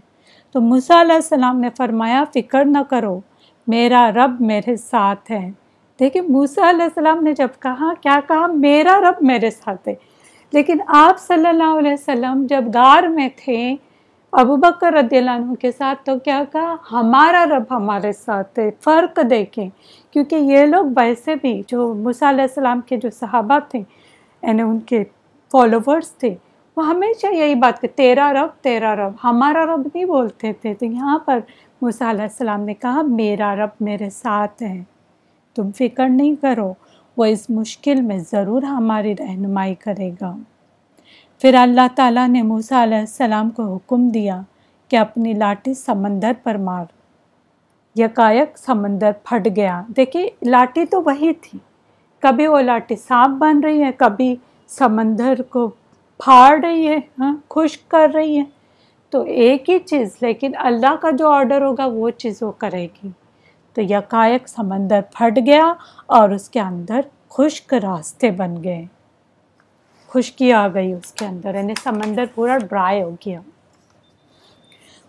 تو موسیٰ علیہ السلام نے فرمایا، فکر نہ کرو، میرا رب میرے ساتھ ہے۔ دیکھیں، موسیٰ علیہ السلام نے جب کہا، کیا کہا؟ میرا رب میرے ساتھ ہے۔ لیکن آپ صلی اللہ علیہ وسلم جب غار میں تھے ابو بکر رضی اللہ عنہ کے ساتھ تو کیا کہا؟ ہمارا رب ہمارے ساتھ ہے، فرق دیکھیں۔ کیونکہ یہ لوگ ویسے بھی جو موسیٰ علیہ السلام کے جو صحابہ تھے یعنی ان کے فالوورس تھے، وہ ہمیشہ یہی بات کہ تیرا رب تیرا رب۔ ہمارا رب نہیں بولتے تھے۔ تو یہاں پر موسیٰ علیہ السلام نے کہا، میرا رب میرے ساتھ ہے۔ تم فکر نہیں کرو، وہ اس مشکل میں ضرور ہماری رہنمائی کرے گا۔ پھر اللہ تعالیٰ نے موسیٰ علیہ السلام کو حکم دیا کہ اپنی لاٹھی سمندر پر مار۔ یکایک سمندر پھٹ گیا۔ دیکھیے، لاٹھی تو وہی تھی۔ کبھی وہ لاٹھی سانپ بن رہی ہے، کبھی سمندر کو پھاڑ رہی ہے ہاں خشک کر رہی ہے۔ تو ایک ہی چیز، لیکن اللہ کا جو آرڈر ہوگا، وہ چیز وہ کرے گی۔ تو یکایک سمندر پھٹ گیا اور اس کے اندر خشک راستے بن گئے۔ خشکی آ گئی اس کے اندر یعنی سمندر پورا ڈرائی ہو گیا۔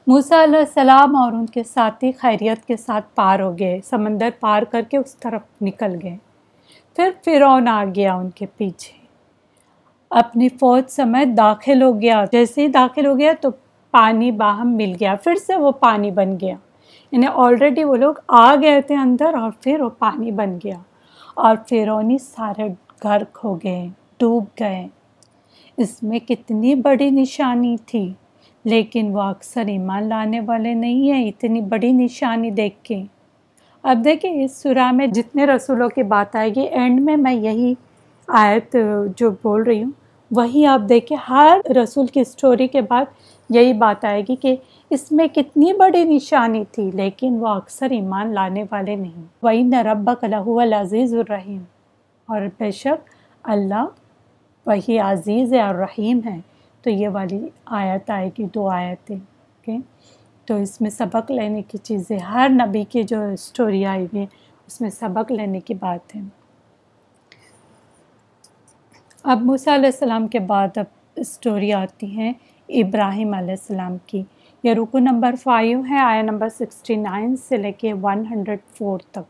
موسیٰ علیہ السلام اور ان کے ساتھی خیریت کے ساتھ پار ہو گئے، سمندر پار کر کے اس طرف نکل گئے۔ پھر فرعون آ گیا ان کے پیچھے۔ اپنی فوج سمیت داخل ہو گیا۔ جیسے ہی داخل ہو گیا تو پانی باہم مل گیا، پھر سے وہ پانی بن گیا۔ یعنی آلریڈی وہ لوگ آ گئے تھے اندر اور پھر وہ پانی بن گیا۔ اور فرونی سارے گھر کھو گئے۔ ڈوب گئے۔ اس میں کتنی بڑی نشانی تھی، لیکن وہ اکثر ایمان لانے والے نہیں ہیں، اتنی بڑی نشانی دیکھ کے۔ اب دیکھیں، اس سورہ میں جتنے رسولوں کی بات آئے گی اینڈ میں میں یہی آیت جو بول رہی ہوں، وہی آپ دیکھیں، ہر رسول کی اسٹوری کے بعد یہی بات آئے گی کہ اس میں کتنی بڑی نشانی تھی، لیکن وہ اکثر ایمان لانے والے نہیں۔ وہی نہ رب کلّہ العزیز الرحیم اور بے شک اللہ وہی عزیز ہے اور رحیم ہے۔ تو یہ والی آیت آئے گی، دو آیتیں اوکے تو اس میں سبق لینے کی چیزیں، ہر نبی کی جو اسٹوری آئی ہوئی ہے، اس میں سبق لینے کی بات ہے۔ اب موسیٰ علیہ السلام کے بعد اب اسٹوری آتی ہیں ابراہیم علیہ السلام کی۔ یہ رکو نمبر فائیو ہے آیا نمبر سکسٹی نائن سے لے کے ون ہنڈریڈ فور تک۔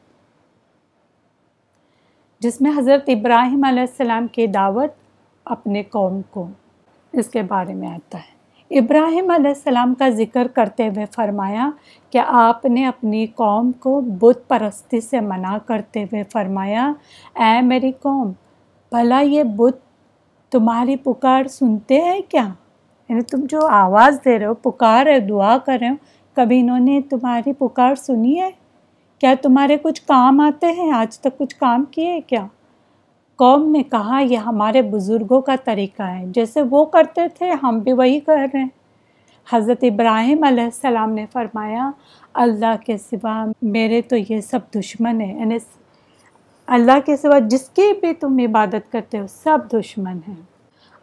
جس میں حضرت ابراہیم علیہ السلام کی دعوت اپنے قوم کو اس کے بارے میں آتا ہے۔ ابراہیم علیہ السلام کا ذکر کرتے ہوئے فرمایا کہ آپ نے اپنی قوم کو بت پرستی سے منع کرتے ہوئے فرمایا، اے میری قوم، بھلا یہ بت تمہاری پکار سنتے ہیں کیا؟ یعنی تم جو آواز دے رہے ہو، پکار ہے، دعا کر رہے ہو، کبھی انہوں نے تمہاری پکار سنی ہے؟ کیا تمہارے کچھ کام آتے ہیں؟ آج تک کچھ کام کیے کیا؟ قوم نے کہا، یہ ہمارے بزرگوں کا طریقہ ہے۔ جیسے وہ کرتے تھے، ہم بھی وہی کر رہے ہیں۔ حضرت ابراہیم علیہ السلام نے فرمایا، اللہ کے سوا میرے تو یہ سب دشمن ہیں۔ یعنی اللہ کے سوا جس کی بھی تم عبادت کرتے ہو، سب دشمن ہیں۔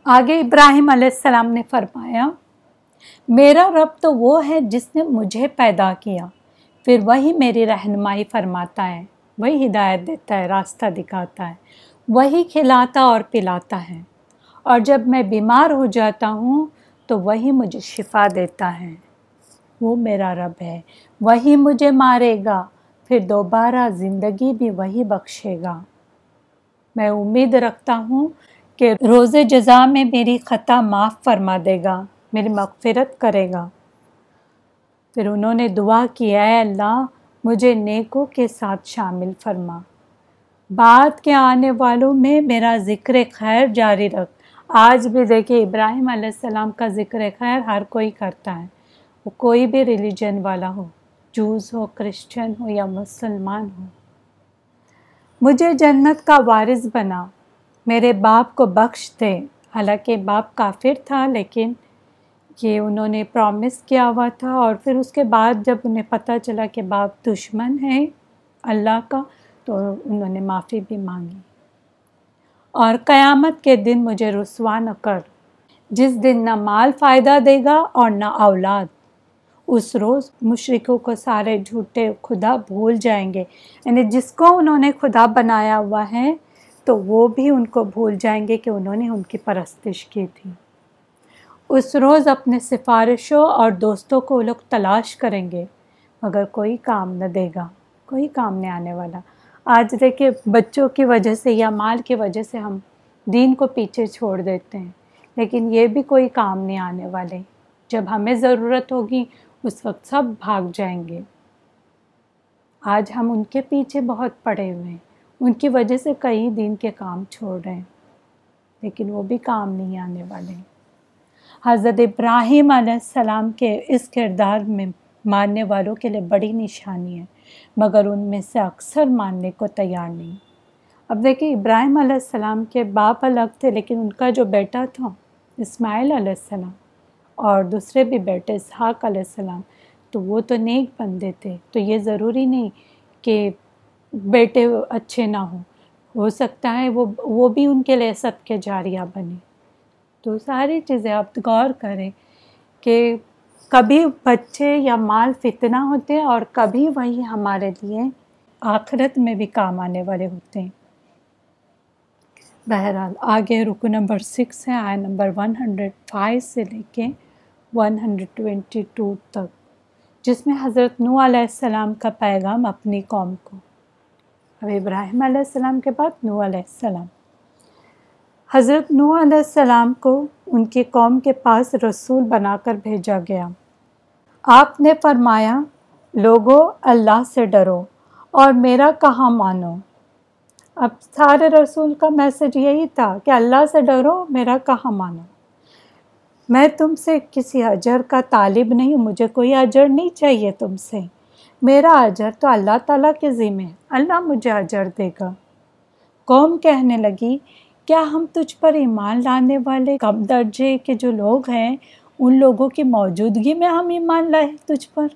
آگے ابراہیم علیہ السلام نے فرمایا، میرا رب تو وہ ہے جس نے مجھے پیدا کیا۔ پھر وہی میری رہنمائی فرماتا ہے، وہی ہدایت دیتا ہے، راستہ دکھاتا ہے۔ وہی کھلاتا اور پلاتا ہے۔ اور جب میں بیمار ہو جاتا ہوں تو وہی مجھے شفا دیتا ہے۔ وہ میرا رب ہے۔ وہی مجھے مارے گا۔ پھر دوبارہ زندگی بھی وہی بخشے گا۔ میں امید رکھتا ہوں کہ روز جزا میں میری خطا معاف فرما دے گا، میری مغفرت کرے گا۔ پھر انہوں نے دعا کی، اے اللہ، مجھے نیکوں کے ساتھ شامل فرما۔ بعد کے آنے والوں میں میرا ذکر خیر جاری رکھ۔ آج بھی دیکھیں ابراہیم علیہ السلام کا ذکر خیر ہر کوئی کرتا ہے۔ وہ کوئی بھی ریلیجن والا ہو جوز ہو کرسچن ہو یا مسلمان ہو۔ مجھے جنت کا وارث بنا، میرے باپ کو بخش دے۔ حالانکہ باپ کافر تھا، لیکن یہ انہوں نے پرومس کیا ہوا تھا۔ اور پھر اس کے بعد جب انہیں پتہ چلا کہ باپ دشمن ہے اللہ کا تو انہوں نے معافی بھی مانگی۔ اور قیامت کے دن مجھے رسوا نہ کر۔ جس دن نہ مال فائدہ دے گا اور نہ اولاد۔ اس روز مشرقوں کو سارے جھوٹے خدا بھول جائیں گے۔ یعنی جس کو انہوں نے خدا بنایا ہوا ہے، تو وہ بھی ان کو بھول جائیں گے کہ انہوں نے ان کی پرستش کی تھی۔ اس روز اپنے سفارشوں اور دوستوں کو وہ لوگ تلاش کریں گے، مگر کوئی کام نہ دے گا۔ کوئی کام نہیں آنے والا۔ آج دیکھیں بچوں کی وجہ سے یا مال کی وجہ سے ہم دین کو پیچھے چھوڑ دیتے ہیں۔ لیکن یہ بھی کوئی کام نہیں آنے والے۔ جب ہمیں ضرورت ہوگی، اس وقت سب بھاگ جائیں گے۔ آج ہم ان کے پیچھے بہت پڑے ہوئے ہیں۔ ان کی وجہ سے کئی دن کے کام چھوڑ رہے ہیں۔ لیکن وہ بھی کام نہیں آنے والے۔ حضرت ابراہیم علیہ السلام کے اس کردار میں ماننے والوں کے لیے بڑی نشانی ہے۔ مگر ان میں سے اکثر ماننے کو تیار نہیں۔ اب دیکھیں، ابراہیم علیہ السلام کے باپ الگ تھے، لیکن ان کا جو بیٹا تھا، اسماعیل علیہ السلام، اور دوسرے بھی بیٹے، اسحاق علیہ السلام، تو وہ تو نیک بندے تھے۔ تو یہ ضروری نہیں کہ بیٹے اچھے نہ ہوں۔ ہو سکتا ہے وہ وہ بھی ان کے لیے سب کے جاریہ بنے۔ تو ساری چیزیں آپ غور کریں کہ کبھی بچے یا مال فتنہ ہوتے ہیں اور کبھی وہی ہمارے لیے آخرت میں بھی کام آنے والے ہوتے ہیں۔ بہرحال، آگے رکو نمبر سکس ہے آئے نمبر ون ہنڈریڈ فائیو سے لے کے ون ہنڈریڈ ٹوینٹی ٹو تک، جس میں حضرت نو علیہ السلام کا پیغام اپنی قوم کو۔ اب ابراہیم علیہ السلام کے بعد نو علیہ السلام۔ حضرت نو علیہ السلام کو ان کی قوم کے پاس رسول بنا کر بھیجا گیا۔ آپ نے فرمایا لوگوں اللہ سے ڈرو اور میرا کہاں مانو؟ اب سارے رسول کا میسج یہی تھا کہ اللہ سے ڈرو، میرا کہاں مانو؟ میں تم سے کسی اجر کا طالب نہیں ہوں مجھے کوئی اجر نہیں چاہیے تم سے۔ میرا اجر تو اللہ تعالیٰ کے ذمے اللہ مجھے اجر دے گا۔ قوم کہنے لگی کیا ہم تجھ پر ایمان لانے والے کم درجے کے جو لوگ ہیں، ان لوگوں کی موجودگی میں ہم ایمان لائے تجھ پر؟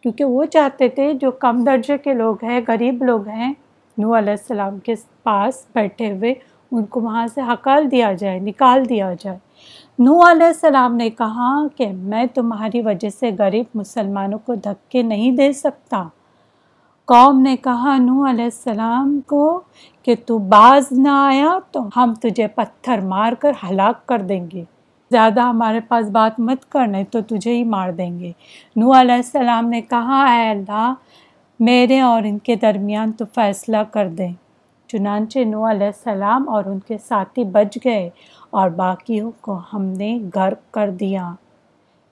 کیونکہ وہ چاہتے تھے جو کم درجے کے لوگ ہیں، غریب لوگ ہیں نو علیہ السلام کے پاس بیٹھے ہوئے، ان کو وہاں سے ہکال دیا جائے، نکال دیا جائے۔ نو علیہ السلام نے کہا کہ میں تمہاری وجہ سے غریب مسلمانوں کو دھکے نہیں دے سکتا۔ قوم نے کہا نو علیہ السلام کو کہ تو باز نہ آیا تو ہم تجھے پتھر مار کر ہلاک کر دیں گے۔ زیادہ ہمارے پاس بات مت کرنے تو تجھے ہی مار دیں گے۔ نو علیہ السلام نے کہا، اے اللہ، میرے اور ان کے درمیان تو فیصلہ کر دیں۔ چنانچہ نو علیہ السلام اور ان کے ساتھی بچ گئے اور باقیوں کو ہم نے غرق کر دیا۔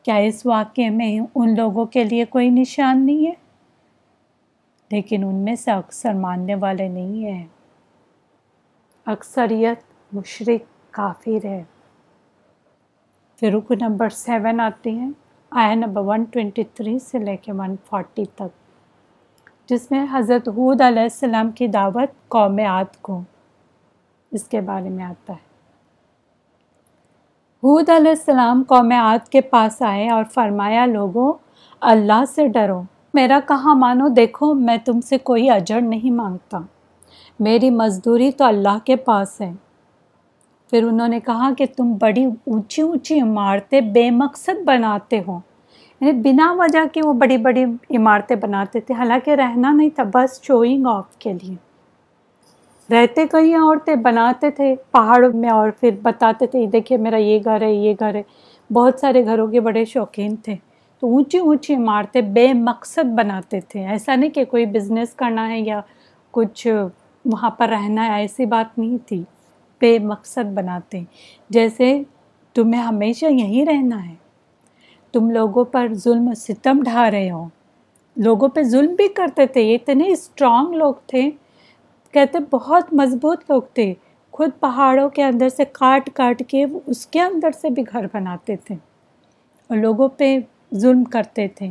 کیا اس واقعے میں ان لوگوں کے لیے کوئی نشان نہیں ہے؟ لیکن ان میں سے اکثر ماننے والے نہیں ہیں۔ اکثریت مشرق کافر ہے پھر رکو نمبر سیون آتی ہیں آیا نمبر ون ٹوینٹی تھری سے لے کے ون فورٹی تک، جس میں حضرت حود علیہ السلام کی دعوت قوم عاد کو اس کے بارے میں آتا ہے۔ حود علیہ السلام قوم عاد کے پاس آئے اور فرمایا، لوگوں، اللہ سے ڈرو۔ میرا کہاں مانو، دیکھو، میں تم سے کوئی اجڑ نہیں مانگتا۔ میری مزدوری تو اللہ کے پاس ہے۔ پھر انہوں نے کہا کہ تم بڑی اونچی اونچی عمارتیں بے مقصد بناتے ہو۔ یعنی بنا وجہ کے وہ بڑی بڑی عمارتیں بناتے تھے۔ حالانکہ رہنا نہیں تھا، بس شوئنگ آف کے لیے۔ رہتے کئی عورتیں بناتے تھے پہاڑوں میں اور پھر بتاتے تھے دیکھیے، میرا یہ گھر ہے، یہ گھر ہے۔ بہت سارے گھروں کے بڑے شوقین تھے۔ تو اونچی اونچی عمارتیں بے مقصد بناتے تھے۔ ایسا نہیں کہ کوئی بزنس کرنا ہے یا کچھ وہاں پر رہنا ہے، ایسی بات نہیں تھی۔ بے مقصد بناتے۔ جیسے تمہیں ہمیشہ یہیں رہنا ہے۔ تم لوگوں پر ظلم و ستم ڈھا رہے ہو۔ لوگوں پہ ظلم بھی کرتے تھے۔ یہ اتنے اسٹرانگ لوگ تھے۔ کہتے بہت مضبوط لوگ تھے۔ خود پہاڑوں کے اندر سے کاٹ کاٹ کے اس کے اندر سے بھی گھر بناتے تھے۔ اور لوگوں پہ ظلم کرتے تھے۔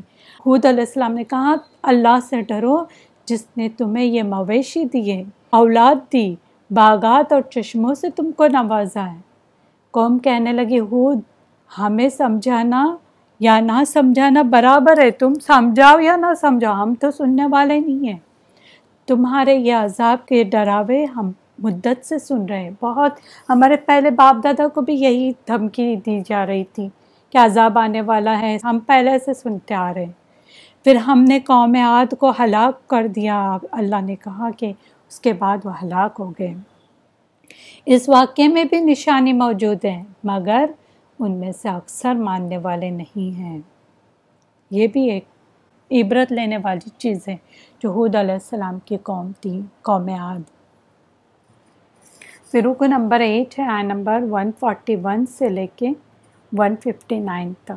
حود علیہ السلام نے کہا، اللہ سے ڈرو، جس نے تمہیں یہ مویشی دیے، اولاد دی، باغات اور چشموں سے تم کو نوازا ہے قوم کہنے لگی حود ہمیں سمجھانا یا نہ سمجھانا برابر ہے؟ تم سمجھاؤ یا نہ سمجھاؤ، ہم تو سننے والے نہیں ہیں۔ تمہارے یہ عذاب کے ڈراوے ہم مدت سے سن رہے ہیں۔ بہت، ہمارے پہلے باپ دادا کو بھی یہی دھمکی دی جا رہی تھی۔ کہ عذاب آنے والا ہے، ہم پہلے سے سنتے آ رہے ہیں۔ پھر ہم نے قوم عاد کو ہلاک کر دیا۔ اللہ نے کہا کہ اس کے بعد وہ ہلاک ہو گئے۔ اس واقعے میں بھی نشانی موجود ہیں، مگر ان میں سے اکثر ماننے والے نہیں ہیں۔ یہ بھی ایک عبرت لینے والی چیز ہے جو حود علیہ السلام کی قوم تھی، قوم عاد۔ پھر رکو نمبر ایٹ ہے آئی نمبر ون فورٹی ون سے لے کے ون ففٹی نائن تک،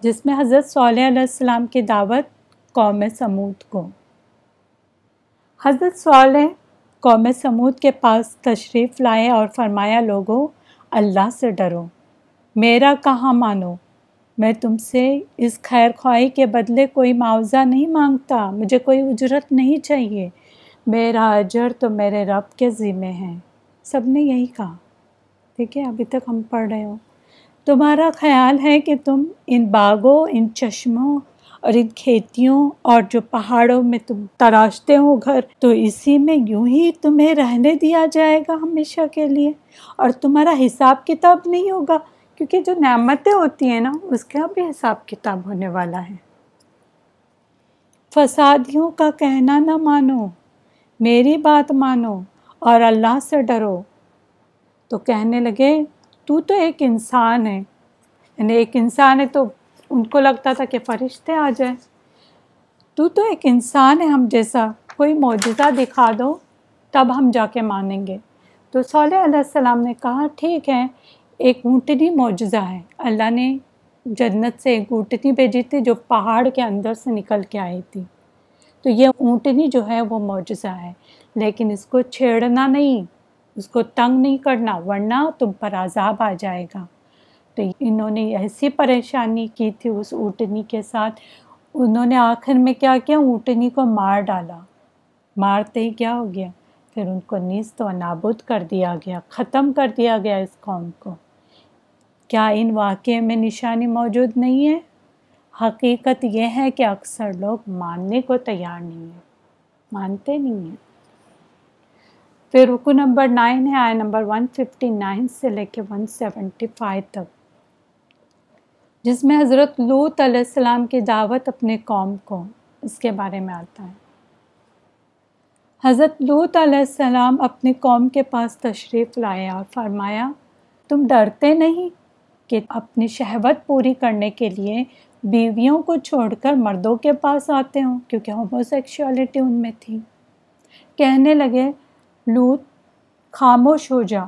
جس میں حضرت صلی علیہ السلام کی دعوت قوم سمود کو۔ حضرت صلی قوم سمود کے پاس تشریف لائے اور فرمایا، لوگوں، اللہ سے ڈرو۔ میرا کہاں مانو؟ میں تم سے اس خیر خواہی کے بدلے کوئی معاوضہ نہیں مانگتا، مجھے کوئی اجرت نہیں چاہیے۔ میرا اجر تو میرے رب کے ذمے ہیں سب نے یہی کہا۔ ٹھیک ہے ابھی تک ہم پڑھ رہے ہوں تمہارا خیال ہے کہ تم ان باغوں، ان چشموں اور ان کھیتیوں اور جو پہاڑوں میں تم تراشتے ہو گھر، تو اسی میں یوں ہی تمہیں رہنے دیا جائے گا ہمیشہ کے لیے۔ اور تمہارا حساب کتاب نہیں ہوگا، کیونکہ جو نعمتیں ہوتی ہیں نا، اس کا بھی حساب کتاب ہونے والا ہے۔ فسادیوں کا کہنا نہ مانو، میری بات مانو اور اللہ سے ڈرو۔ تو کہنے لگے تو تو ایک انسان ہے۔ یعنی ایک انسان ہے تو ان کو لگتا تھا کہ فرشتے آ جائیں۔ تو تو ایک انسان ہے ہم جیسا کوئی معجزہ دکھا دو، تب ہم جا کے مانیں گے۔ تو صلی علیہ السلام نے کہا، ٹھیک ہے، ایک اونٹنی معجزہ ہے۔ اللہ نے جنت سے ایک اونٹنی بھیجی تھی جو پہاڑ کے اندر سے نکل کے آئی تھی۔ تو یہ اونٹنی جو ہے وہ معجزہ ہے، لیکن اس کو چھیڑنا نہیں۔ اس کو تنگ نہیں کرنا، ورنہ تم پر عذاب آ جائے گا۔ تو انہوں نے ایسی پریشانی کی تھی اس اونٹنی کے ساتھ۔ انہوں نے آخر میں کیا کیا؟ اونٹنی کو مار ڈالا۔ مارتے ہی کیا ہو گیا؟ پھر ان کو نیز تو نابود کر دیا گیا، ختم کر دیا گیا اس قوم کو۔ کیا ان واقعے میں نشانی موجود نہیں ہے؟ حقیقت یہ ہے کہ اکثر لوگ ماننے کو تیار نہیں ہیں۔ مانتے نہیں ہیں۔ پھر رکو نمبر نائن ہے، آئے نمبر ون ففٹی نائن سے لے کے ون سیونٹی فائیو تک۔ جس میں حضرت لوت علیہ السلام کی دعوت اپنے قوم کو، اس کے بارے میں آتا ہے۔ حضرت لوت علیہ السلام اپنی قوم کے پاس تشریف لائے اور فرمایا، تم ڈرتے نہیں کہ اپنی شہوت پوری کرنے کے لیے بیویوں کو چھوڑ کر مردوں کے پاس آتے ہوں؟ کیونکہ ہومو سیکشولیٹی ان میں تھی۔ کہنے لگے لوت خاموش ہو جا،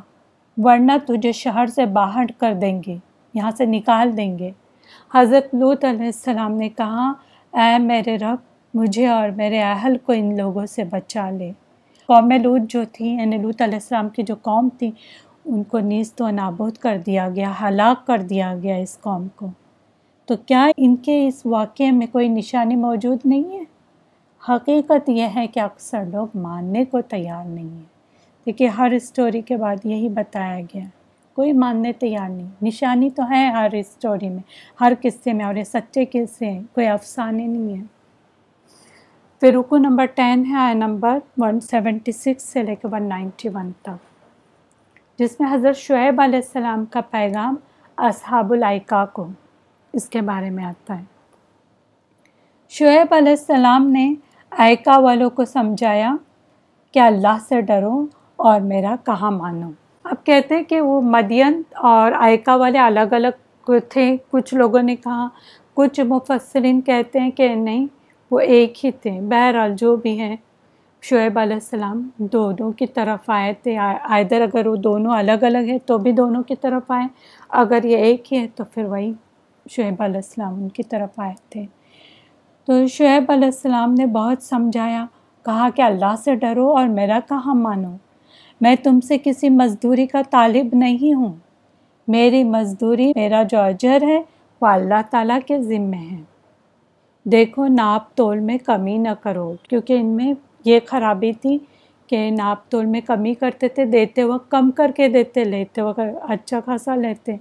ورنہ تجھے شہر سے باہر کر دیں گے، یہاں سے نکال دیں گے۔ حضرت لوت علیہ السلام نے کہا، اے میرے رب، مجھے اور میرے اہل کو ان لوگوں سے بچا لے۔ قوم لوت جو تھی یعنی لوت علیہ السلام کی جو قوم تھی، ان کو نیز تو نابود کر دیا گیا، ہلاک کر دیا گیا اس قوم کو۔ تو کیا ان کے اس واقعے میں کوئی نشانی موجود نہیں ہے؟ حقیقت یہ ہے کہ اکثر لوگ ماننے کو تیار نہیں ہیں۔ دیکھیے، ہر اسٹوری کے بعد یہی بتایا گیا، کوئی ماننے تیار نہیں۔ نشانی تو ہے ہر اسٹوری میں، ہر قصے میں، اور یہ سچے قصے ہیں، کوئی افسانے نہیں ہیں۔ پھر رکو نمبر ٹین ہے آئے نمبر ون سیونٹی سکس سے لے کے ون نائنٹی ون تک۔ جس میں حضرت شعیب علیہ السلام کا پیغام اصحاب الائقہ کو اس کے بارے میں آتا ہے۔ شعیب علیہ السلام نے ایکا والوں کو سمجھایا کہ اللہ سے ڈرو اور میرا کہاں مانو۔ اب کہتے ہیں کہ وہ مدین اور ایکا والے الگ الگ تھے۔ کچھ لوگوں نے کہا، کچھ مفسرین کہتے ہیں کہ نہیں، وہ ایک ہی تھے۔ بہرحال جو بھی ہیں، شعیب علیہ السلام دونوں کی طرف آئے تھے۔ ادھر اگر وہ دونوں الگ الگ ہیں تو بھی دونوں کی طرف آئے۔ اگر یہ ایک ہی ہے تو پھر وہی شعیب علیہ السلام ان کی طرف آئے تھے۔ تو شعیب علیہ السلام نے بہت سمجھایا، کہا کہ اللہ سے ڈرو اور میرا کہاں مانو؟ میں تم سے کسی مزدوری کا طالب نہیں ہوں۔ میری مزدوری میرا جو اجر ہے، وہ اللہ تعالیٰ کے ذمے ہیں دیکھو، ناپ تول میں کمی نہ کرو۔ کیونکہ ان میں یہ خرابی تھی کہ ناپ تول میں کمی کرتے تھے، دیتے وقت کم کر کے دیتے، لیتے وقت اچھا خاصا لیتے۔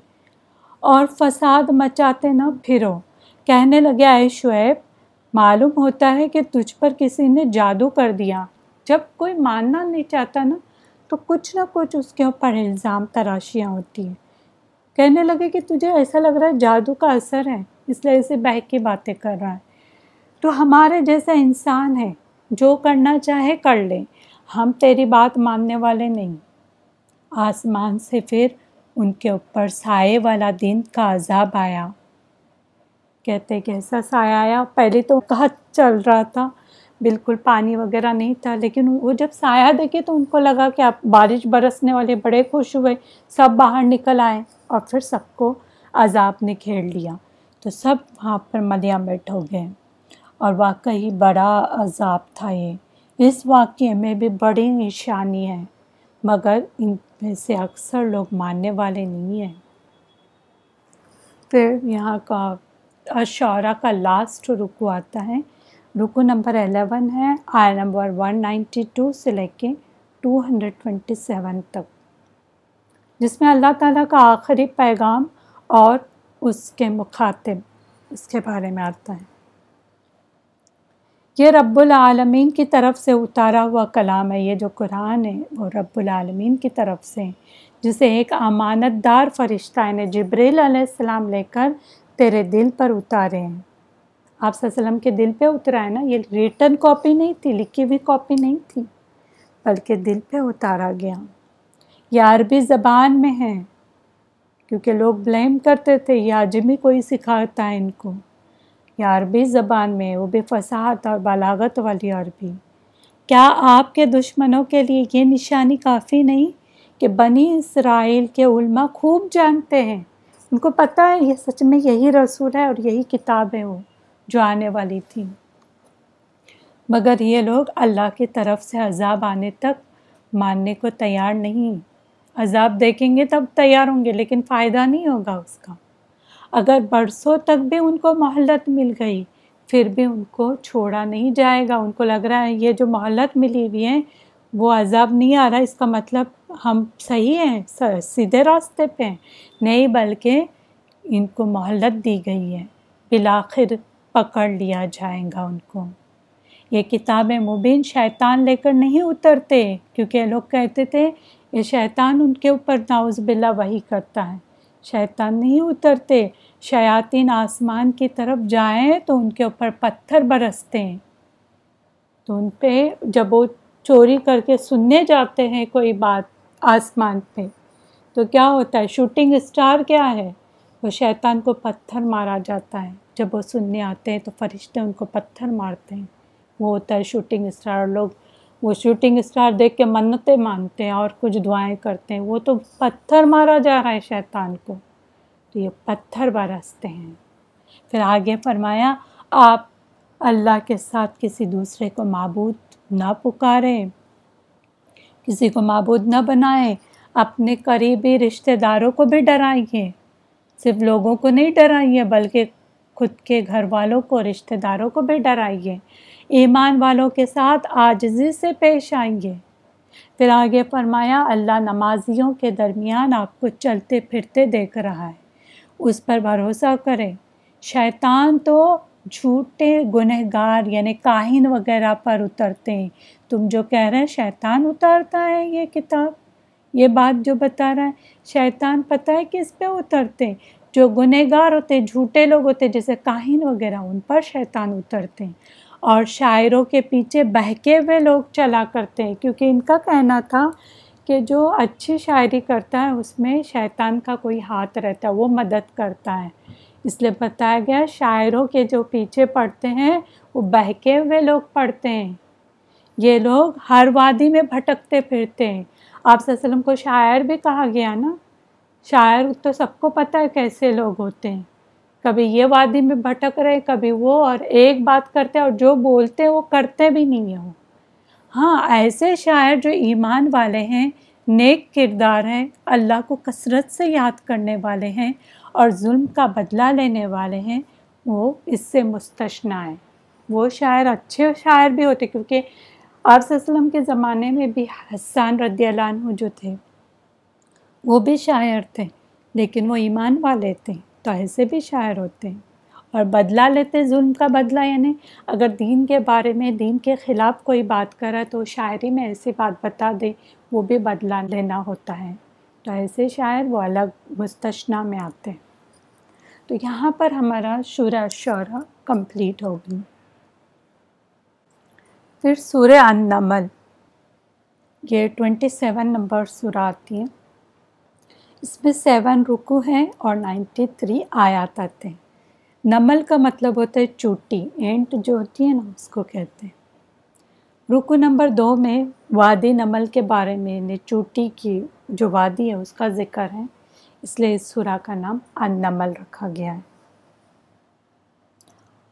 اور فساد مچاتے نہ پھرو۔ کہنے لگے آئے شعیب معلوم ہوتا ہے کہ تجھ پر کسی نے جادو کر دیا۔ جب کوئی ماننا نہیں چاہتا نا، تو کچھ نہ کچھ اس کے اوپر الزام تراشیاں ہوتی ہیں۔ کہنے لگے کہ تجھے ایسا لگ رہا ہے جادو کا اثر ہے، اس لیے اسے بہک کی باتیں کر رہا ہے۔ تو ہمارے جیسا انسان ہے، جو کرنا چاہے کر لے۔ ہم تیری بات ماننے والے نہیں۔ آسمان سے پھر ان کے اوپر سائے والا دن کا عذاب آیا۔ کہتے کیسا سایہ آیا۔ پہلے تو کہاں چل رہا تھا، بالکل پانی وغیرہ نہیں تھا، لیکن وہ جب سایہ دیکھے تو ان کو لگا کہ آپ بارش برسنے والے بڑے خوش ہوئے، سب باہر نکل آئے اور پھر سب کو عذاب نے کھیڑ لیا۔ تو سب وہاں پر ملیاں بیٹھ ہو گئے اور واقعی بڑا عذاب تھا یہ۔ اس واقعے میں بھی بڑی نشانی ہے، مگر ان میں سے اکثر لوگ ماننے والے نہیں ہیں۔ پھر یہاں کا اشعرا کا لاسٹ رکو آتا ہے رکو نمبر الیون ہے آئی نمبر ون نائنٹی ٹو سے لے کے ٹو ہنڈریڈ ٹوینٹی سیون تک جس میں اللہ تعالیٰ کا آخری پیغام اور اس کے مخاطب اس کے بارے میں آتا ہے یہ رب العالمین کی طرف سے اتارا ہوا کلام ہے یہ جو قرآن ہے وہ رب العالمین کی طرف سے جسے ایک امانت دار فرشتہ نے جبریل علیہ السلام لے کر تیرے دل پر اتارے ہیں۔ آپ صلی اللہ علیہ وسلم کے دل پہ اترا ہے نا، یہ ریٹن کاپی نہیں تھی، لکھی ہوئی کاپی نہیں تھی، بلکہ دل پہ اتارا گیا۔ یہ عربی زبان میں ہے، کیونکہ لوگ بلیم کرتے تھے، یہ عجمی کوئی سکھاتا ہے ان کو۔ یہ عربی زبان میں وہ بھی فصاحت اور بالاغت والی عربی۔ کیا آپ کے دشمنوں کے لیے یہ نشانی کافی نہیں کہ بنی اسرائیل کے علماء خوب جانتے ہیں؟ ان کو پتہ ہے، یہ سچ میں یہی رسول ہے اور یہی کتاب ہے وہ جو آنے والی تھی مگر یہ لوگ اللہ کی طرف سے عذاب آنے تک ماننے کو تیار نہیں۔ عذاب دیکھیں گے تب تیار ہوں گے، لیکن فائدہ نہیں ہوگا اس کا۔ اگر برسوں تک بھی ان کو مہلت مل گئی، پھر بھی ان کو چھوڑا نہیں جائے گا۔ ان کو لگ رہا ہے یہ جو مہلت ملی ہوئی ہے، وہ عذاب نہیں آ رہا۔ اس کا مطلب ہم صحیح ہیں سیدھے راستے پہ ہیں۔ نہیں، بلکہ ان کو مہلت دی گئی ہے۔ بلاخر پکڑ لیا جائے گا ان کو۔ یہ کتابیں مبین شیطان لے کر نہیں اترتے، کیونکہ لوگ کہتے تھے، یہ شیطان ان کے اوپر ناؤز بلا وہی کرتا ہے۔ شیطان نہیں اترتے۔ شیاطین آسمان کی طرف جائیں تو ان کے اوپر پتھر برستے ہیں۔ تو ان پہ جب وہ چوری کر کے سننے جاتے ہیں کوئی بات آسمان پہ۔ تو کیا ہوتا ہے؟ شوٹنگ اسٹار کیا ہے؟ وہ شیطان کو پتھر مارا جاتا ہے۔ جب وہ سننے آتے ہیں تو فرشتے ان کو پتھر مارتے ہیں۔ وہ ہوتا ہے شوٹنگ اسٹار۔ لوگ وہ شوٹنگ اسٹار دیکھ کے منتیں مانتے ہیں اور کچھ دعائیں کرتے ہیں۔ وہ تو پتھر مارا جا رہا ہے شیطان کو۔ تو یہ پتھر برستے ہیں۔ پھر آگے فرمایا، آپ اللہ کے ساتھ کسی دوسرے کو معبود نہ پکاریں۔ کسی کو معبود نہ بنائیں اپنے قریبی رشتہ داروں کو بھی ڈرائیے۔ صرف لوگوں کو نہیں ڈرائیے، بلکہ خود کے گھر والوں کو، رشتہ داروں کو بھی ڈرائیے۔ ایمان والوں کے ساتھ آجزی سے پیش آئیے۔ پھر آگے فرمایا، اللہ نمازیوں کے درمیان آپ کو چلتے پھرتے دیکھ رہا ہے۔ اس پر بھروسہ کرے۔ شیطان تو جھوٹے گنہ گار یعنی کاہن وغیرہ پر اترتے ہیں۔ تم جو کہہ رہے ہیں، شیطان اتارتا ہے یہ کتاب۔ یہ بات جو بتا رہا ہے، شیطان پتہ ہے کس پہ اترتے جو گنہ گار ہوتے جھوٹے لوگ ہوتے جیسے کاہن وغیرہ، ان پر شیطان اترتے ہیں۔ اور شاعروں کے پیچھے بہکے ہوئے لوگ چلا کرتے ہیں، کیونکہ ان کا کہنا تھا کہ جو اچھی شاعری کرتا ہے، اس میں شیطان کا کوئی ہاتھ رہتا ہے، وہ مدد کرتا ہے۔ اس لیے بتایا گیا شاعروں کے جو پیچھے پڑھتے ہیں، وہ بہکے ہوئے لوگ پڑھتے ہیں۔ یہ لوگ ہر وادی میں بھٹکتے پھرتے ہیں۔ آپ صلی اللہ علیہ وسلم کو شاعر بھی کہا گیا نا۔ شاعر تو سب کو پتہ ہے کیسے لوگ ہوتے ہیں۔ کبھی یہ وادی میں بھٹک رہے، کبھی وہ اور ایک بات کرتے اور جو بولتے وہ کرتے بھی نہیں ہیں۔ وہ ہاں ایسے شاعر جو ایمان والے ہیں، نیک کردار ہیں، اللہ کو کثرت سے یاد کرنے والے ہیں اور ظلم کا بدلہ لینے والے ہیں، وہ اس سے مستثنا ہے وہ شاعر اچھے شاعر بھی ہوتے، کیونکہ آپ وسلم کے زمانے میں بھی حسان رضی اللہ عنہ جو تھے، وہ بھی شاعر تھے، لیکن وہ ایمان والے تھے تو ایسے بھی شاعر ہوتے۔ ہیں اور بدلہ لیتے، ظلم کا بدلہ یعنی اگر دین کے بارے میں، دین کے خلاف کوئی بات کرا تو شاعری میں ایسی بات بتا دے، وہ بھی بدلہ لینا ہوتا ہے۔ ایسے شاعر وہ الگ مستثنا میں آتے ہیں۔ تو یہاں پر ہمارا شورہ شعرا کمپلیٹ ہوگی پھر سورہ النمل یہ ٹوینٹی سیون نمبر سورہ آتی ہے۔ اس میں سیون رکو ہیں اور نائنٹی تھری آیات آتے ہیں۔ نمل کا مطلب ہوتا ہے چوٹی، اینٹ جو ہوتی ہے نا، اس کو کہتے ہیں۔ رکو نمبر دو میں وادی نمل کے بارے میں یعنی چوٹی کی جو وادی ہے اس کا ذکر ہے، اس لیے اس سورہ کا نام ان نمل رکھا گیا ہے۔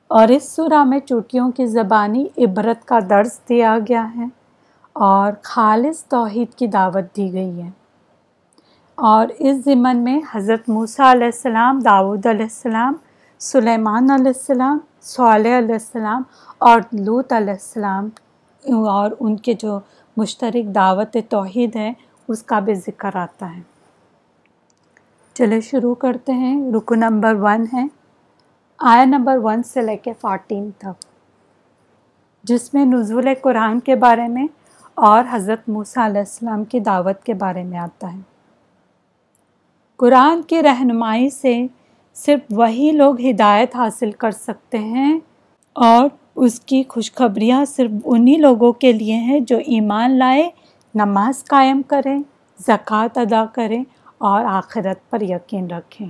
اور اس سورہ میں چوٹیوں کی زبانی عبرت کا درس دیا گیا ہے اور خالص توحید کی دعوت دی گئی ہے۔ اور اس ضمن میں حضرت موسیٰ علیہ السلام داود علیہ السلام، سلیمان علیہ السلام، صالح علیہ السلام اور لوت علیہ السلام اور ان کے جو مشترک دعوت توحید ہے اس کا بھی ذکر آتا ہے۔ چلے شروع کرتے ہیں۔ رکو نمبر ون ہے۔ آیا نمبر ون سے لے کے فورٹین تک۔ جس میں نزول قرآن کے بارے میں اور حضرت موسیٰ علیہ السلام کی دعوت کے بارے میں آتا ہے۔ قرآن کی رہنمائی سے صرف وہی لوگ ہدایت حاصل کر سکتے ہیں اور اس کی خوشخبریاں صرف انہی لوگوں کے لیے ہیں جو ایمان لائے، نماز قائم کریں، زکوٰۃ ادا کریں اور آخرت پر یقین رکھیں۔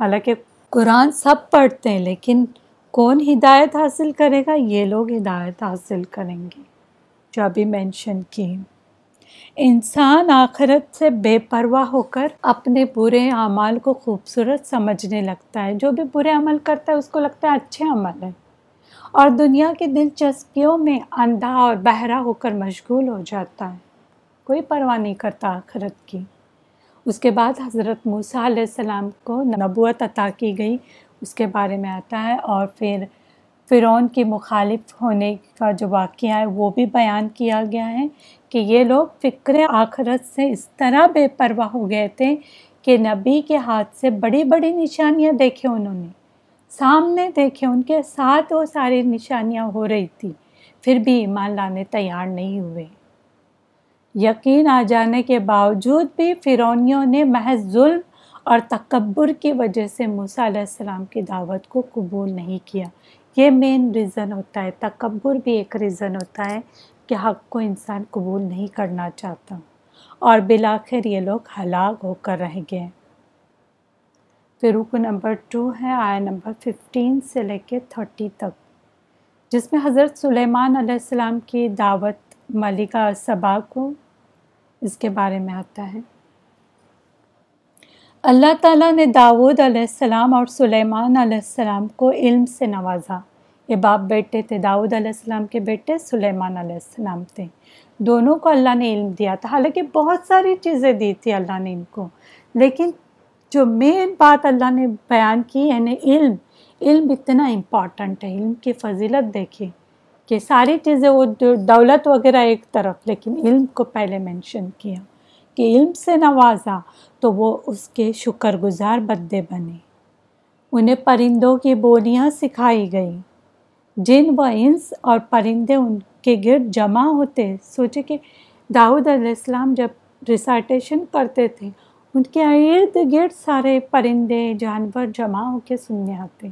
حالانکہ قرآن سب پڑھتے ہیں، لیکن کون ہدایت حاصل کرے گا؟ یہ لوگ ہدایت حاصل کریں گے۔ جو ابھی مینشن کی۔ انسان آخرت سے بے پرواہ ہو کر اپنے برے اعمال کو خوبصورت سمجھنے لگتا ہے۔ جو بھی برے عمل کرتا ہے، اس کو لگتا ہے اچھے عمل ہے اور دنیا کی دلچسپیوں میں اندھا اور بہرا ہو کر مشغول ہو جاتا ہے۔ کوئی پرواہ نہیں کرتا آخرت کی۔ اس کے بعد حضرت موسیٰ علیہ السلام کو نبوت عطا کی گئی۔ اس کے بارے میں آتا ہے اور پھر فرعون کی مخالف ہونے کا جو واقعہ ہے وہ بھی بیان کیا گیا ہے کہ یہ لوگ فکر آخرت سے اس طرح بے پرواہ ہو گئے تھے کہ نبی کے ہاتھ سے بڑی بڑی نشانیاں دیکھے انہوں نے۔ سامنے دیکھے ان کے ساتھ وہ ساری نشانیاں ہو رہی تھی، پھر بھی ایمان لانے تیار نہیں ہوئے۔ یقین آ جانے کے باوجود بھی فرونیوں نے محض ظلم اور تکبر کی وجہ سے موسیٰ علیہ السلام کی دعوت کو قبول نہیں کیا۔ یہ مین ریزن ہوتا ہے، تکبر بھی ایک ریزن ہوتا ہے کہ حق کو انسان قبول نہیں کرنا چاہتا۔ اور بلاخر یہ لوگ ہلاک ہو کر رہ گئے۔ پھر رکو نمبر ٹو ہے آیا نمبر ففٹین سے لے کے تھرٹی تک، جس میں حضرت سلیمان علیہ السلام کی دعوت ملکہ صبا کو اس کے بارے میں آتا ہے۔ اللہ تعالیٰ نے داود علیہ السلام اور سلیمان علیہ السلام کو علم سے نوازا۔ یہ باپ بیٹے تھے داود علیہ السلام کے بیٹے، سلیمان علیہ السلام تھے۔ دونوں کو اللہ نے علم دیا تھا۔ حالانکہ بہت ساری چیزیں دی تھی اللہ نے ان کو، لیکن جو مین بات اللہ نے بیان کی یعنی علم۔ علم اتنا امپورٹنٹ ہے۔ علم کی فضیلت دیکھیے کہ ساری چیزیں وہ دولت وغیرہ ایک طرف، لیکن علم کو پہلے مینشن کیا کہ علم سے نوازا تو وہ اس کے شکر گزار بدے بنے۔ انہیں پرندوں کی بولیاں سکھائی گئی جن و انس اور پرندے ان کے گرد جمع ہوتے۔ سوچے کہ داؤد علیہ السلام جب ریسائٹیشن کرتے تھے ان کے ارد گرد سارے پرندے، جانور جمع ہو کے سننے آتے۔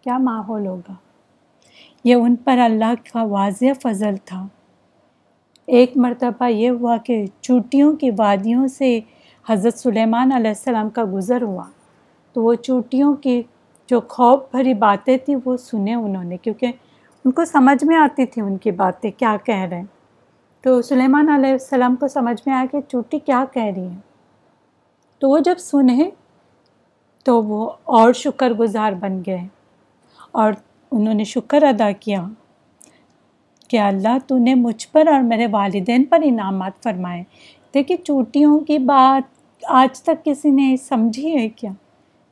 کیا ماحول ہوگا؟ یہ ان پر اللہ کا واضح فضل تھا۔ ایک مرتبہ یہ ہوا کہ چوٹیوں کی وادیوں سے حضرت سلیمان علیہ السلام کا گزر ہوا۔ تو وہ چوٹیوں کی جو خوف بھری باتیں تھیں وہ سنے انہوں نے، کیونکہ ان کو سمجھ میں آتی تھی ان کی باتیں کیا کہہ رہے ہیں۔ تو سلیمان علیہ السلام کو سمجھ میں آیا کہ چوٹی کیا کہہ رہی ہے۔ تو وہ جب سنے تو وہ اور شکر گزار بن گئے اور انہوں نے شکر ادا کیا کہ اللہ تو نے مجھ پر اور میرے والدین پر انعامات فرمائے۔ دیکھیے چوٹیوں کی بات آج تک کسی نے سمجھی ہے کیا؟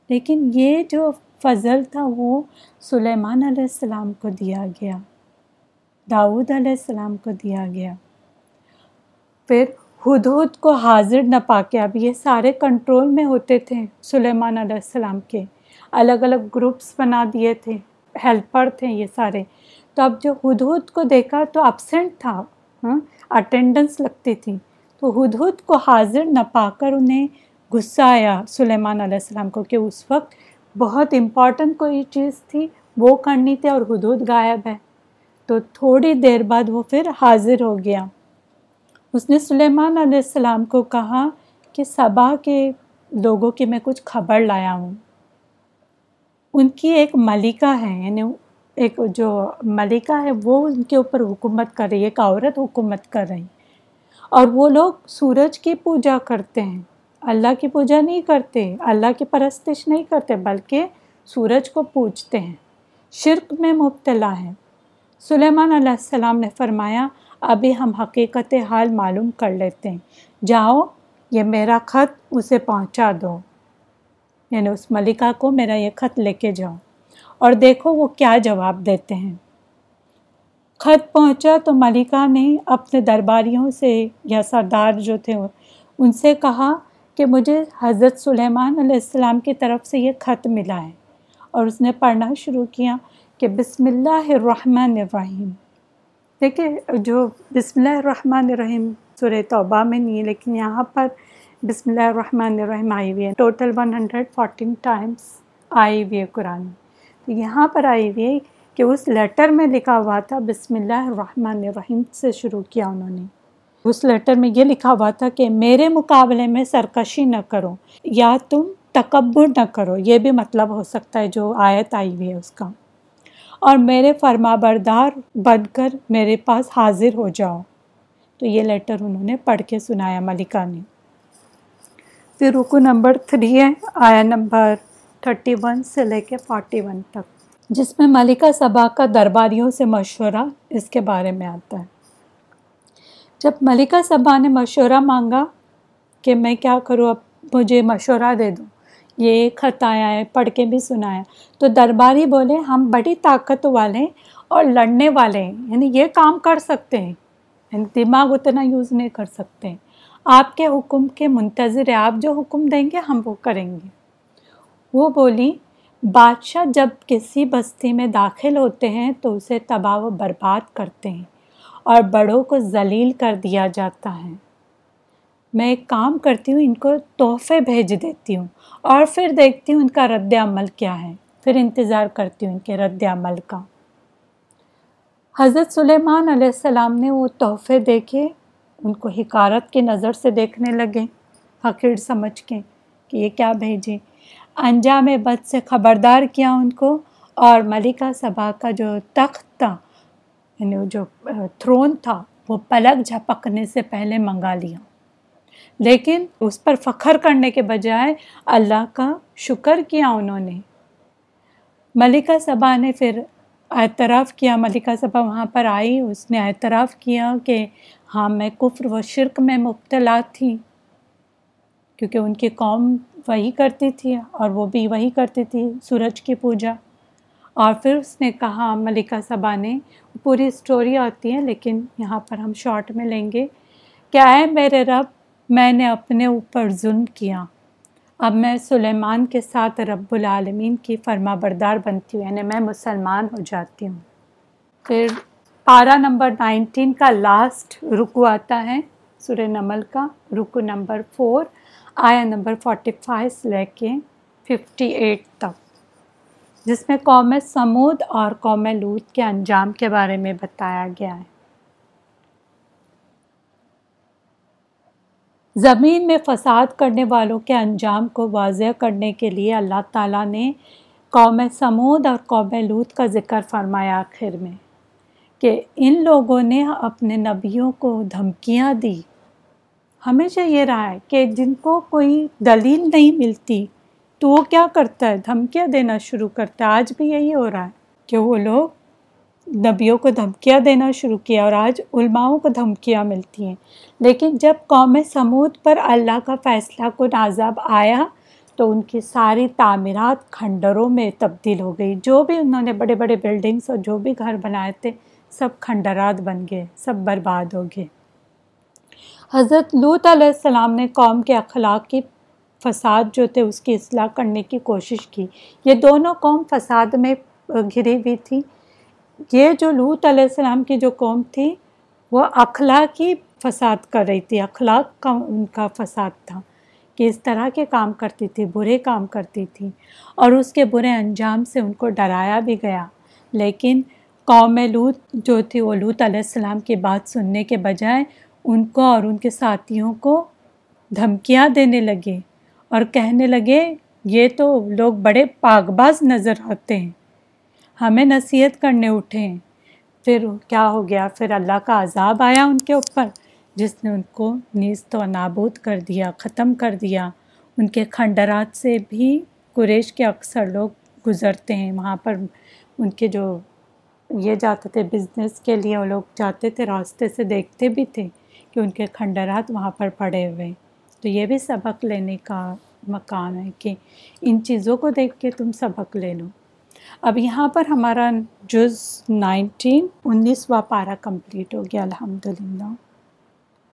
لیکن یہ جو فضل تھا وہ سلیمان علیہ السلام کو دیا گیا داود علیہ السلام کو دیا گیا۔ پھر ہد ہد کو حاضر نہ پا کے اب یہ سارے کنٹرول میں ہوتے تھے سلیمان علیہ السلام کے۔ الگ الگ گروپس بنا دیے تھے، ہیلپر تھے یہ سارے۔ تو اب جو ہد ہد کو دیکھا تو ابسینٹ تھا ہاں، اٹینڈنس لگتی تھی۔ تو ہد ہد کو حاضر نہ پا کر انہیں غصہ آیا سلیمان علیہ السلام کو کہ اس وقت بہت امپورٹنٹ کوئی چیز تھی، وہ کرنی تھی اور ہد ہد غائب ہے۔ تو تھوڑی دیر بعد وہ پھر حاضر ہو گیا۔ اس نے سلیمان علیہ السلام کو کہا کہ صبا کے لوگوں کی میں کچھ خبر لایا ہوں۔ ان کی ایک ملکہ ہے یعنی ایک جو ملکہ ہے، وہ ان کے اوپر حکومت کر رہی ہے، ایک عورت حکومت کر رہی۔ اور وہ لوگ سورج کی پوجا کرتے ہیں۔ اللہ کی پوجا نہیں کرتے، اللہ کی پرستش نہیں کرتے، بلکہ سورج کو پوجتے ہیں۔ شرک میں مبتلا ہے۔ سلیمان علیہ السلام نے فرمایا ابھی ہم حقیقت حال معلوم کر لیتے ہیں۔ جاؤ، یہ میرا خط اسے پہنچا دو۔ یعنی اس ملکہ کو میرا یہ خط لے کے جاؤ۔ اور دیکھو وہ کیا جواب دیتے ہیں۔ خط پہنچا تو ملکہ نے اپنے درباریوں سے یا سردار جو تھے ان سے کہا کہ مجھے حضرت سلیمان علیہ السلام کی طرف سے یہ خط ملا ہے۔ اور اس نے پڑھنا شروع کیا کہ بسم اللہ الرحمن الرحیم۔ دیکھیے جو بسم اللہ الرحمن الرحیم سورہ توبہ میں نہیں ہے، لیکن یہاں پر بسم اللہ الرحمن الرحیم آئی ہوئی ہے۔ Total one hundred fourteen times آئی ہوئی ہے قرآن۔ تو یہاں پر آئی ہوئی ہے کہ اس لیٹر میں لکھا ہوا تھا، بسم اللہ الرحمن الرحیم سے شروع کیا انہوں نے۔ اس لیٹر میں یہ لکھا ہوا تھا کہ میرے مقابلے میں سرکشی نہ کرو، یا تم تکبر نہ کرو۔ یہ بھی مطلب ہو سکتا ہے جو آیت آئی ہوئی ہے اس کا۔ اور میرے فرما بردار بن کر میرے پاس حاضر ہو جاؤ۔ تو یہ لیٹر انہوں نے پڑھ کے سنایا ملکہ نے۔ پھر رکو نمبر تھری ہے، آیا نمبر تھرٹی ون سے لے کے فورٹی ون تک۔ جس میں ملکہ صبا کا درباریوں سے مشورہ اس کے بارے میں آتا ہے۔ جب ملکہ صبا نے مشورہ مانگا کہ میں کیا کروں، اب مجھے مشورہ دے دوں یہ خط آیا ہے، پڑھ کے بھی سنایا تو درباری بولے، ہم بڑی طاقت والے اور لڑنے والے ہیں۔ یعنی یہ کام کر سکتے ہیں۔ یعنی دماغ اتنا یوز نہیں کر سکتے آپ کے حکم کے منتظر ہیں۔ آپ جو حکم دیں گے، ہم وہ کریں گے۔ وہ بولی، بادشاہ جب کسی بستی میں داخل ہوتے ہیں تو اسے تباہ و برباد کرتے ہیں اور بڑوں کو ذلیل کر دیا جاتا ہے۔ میں ایک کام کرتی ہوں، ان کو تحفے بھیج دیتی ہوں اور پھر دیکھتی ہوں ان کا رد عمل کیا ہے۔ پھر انتظار کرتی ہوں ان کے رد عمل کا۔ حضرت سلیمان علیہ السلام نے وہ تحفے دیکھے، ان کو حکارت کی نظر سے دیکھنے لگے۔ حقیر سمجھ کے کہ یہ کیا بھیجے۔ انجام بد سے خبردار کیا ان کو اور ملکہ صبا کا جو تخت تھا یعنی جو تھرون تھا، وہ پلک جھپکنے سے پہلے منگا لیا۔ لیکن اس پر فخر کرنے کے بجائے اللہ کا شکر کیا انہوں نے۔ ملکہ صبا نے پھر اعتراف کیا، ملکہ صبا وہاں پر آئی، اس نے اعتراف کیا کہ ہاں میں کفر و شرک میں مبتلا تھی، کیونکہ ان کی قوم وہی کرتی تھی اور وہ بھی وہی کرتی تھی سورج کی پوجا۔ اور پھر اس نے کہا، ملکہ صبا نے، پوری اسٹوری آتی ہے، لیکن یہاں پر ہم شارٹ میں لیں گے۔ کیا ہے میرے رب میں نے اپنے اوپر ظلم کیا۔ اب میں سلیمان کے ساتھ رب العالمین کی فرما بردار بنتی ہوں یعنی میں مسلمان ہو جاتی ہوں۔ پھر پارا نمبر نائنٹین کا لاسٹ رکو آتا ہے، سورہ نمل کا رکو نمبر فور آیا نمبر فورٹی فائیو سے لے کے ففٹی ایٹ تک۔ جس میں قوم سمود اور قوم لوت کے انجام کے بارے میں بتایا گیا ہے۔ زمین میں فساد کرنے والوں کے انجام کو واضح کرنے کے لیے اللہ تعالیٰ نے قوم سمود اور قوم لوت کا ذکر فرمایا آخر میں کہ ان لوگوں نے اپنے نبیوں کو دھمکیاں دی۔ ہمیشہ یہ رہا ہے کہ جن کو کوئی دلیل نہیں ملتی تو وہ کیا کرتا ہے؟ دھمکیاں دینا شروع کرتا ہے۔ آج بھی یہی ہو رہا ہے کہ وہ لوگ نبیوں کو دھمکیاں دینا شروع کیا اور آج علماؤں کو دھمکیاں ملتی ہیں۔ لیکن جب قوم سمود پر اللہ کا فیصلہ کو نازاب آیا تو ان کی ساری تعمیرات کھنڈروں میں تبدیل ہو گئی۔ جو بھی انہوں نے بڑے بڑے بلڈنگس اور جو بھی گھر بنائے تھے، سب کھنڈرات بن گئے، سب برباد ہو گئے۔ حضرت لوت علیہ السلام نے قوم کے اخلاقی فساد جو تھے، اس کی اصلاح کرنے کی کوشش کی۔ یہ دونوں قوم فساد میں گھری ہوئی تھی یہ جو لوت علیہ السلام کی جو قوم تھی، وہ اخلاقی فساد کر رہی تھی، اخلاق کا ان کا فساد تھا کہ اس طرح کے کام کرتی تھی، برے کام کرتی تھی اور اس کے برے انجام سے ان کو ڈرایا بھی گیا۔ لیکن قوم لوت جو تھی، وہ لوت علیہ السلام کی بات سننے کے بجائے ان کو اور ان کے ساتھیوں کو دھمکیاں دینے لگے اور کہنے لگے، یہ تو لوگ بڑے پاک باز نظر آتے ہیں۔ ہمیں نصیحت کرنے اٹھے۔ ہیں پھر کیا ہو گیا؟ پھر اللہ کا عذاب آیا ان کے اوپر، جس نے ان کو نیز تو نابود کر دیا، ختم کر دیا۔ ان کے کھنڈرات سے بھی قریش کے اکثر لوگ گزرتے ہیں۔ وہاں پر ان کے جو یہ جاتے تھے بزنس کے لیے، وہ لوگ جاتے تھے، راستے سے دیکھتے بھی تھے کہ ان کے کھنڈرات وہاں پر پڑے ہوئے۔ تو یہ بھی سبق لینے کا مقام ہے کہ ان چیزوں کو دیکھ کے تم سبق لے لو۔ اب یہاں پر ہمارا جز نائنٹین انیسواں پارہ کمپلیٹ ہو گیا الحمد للہ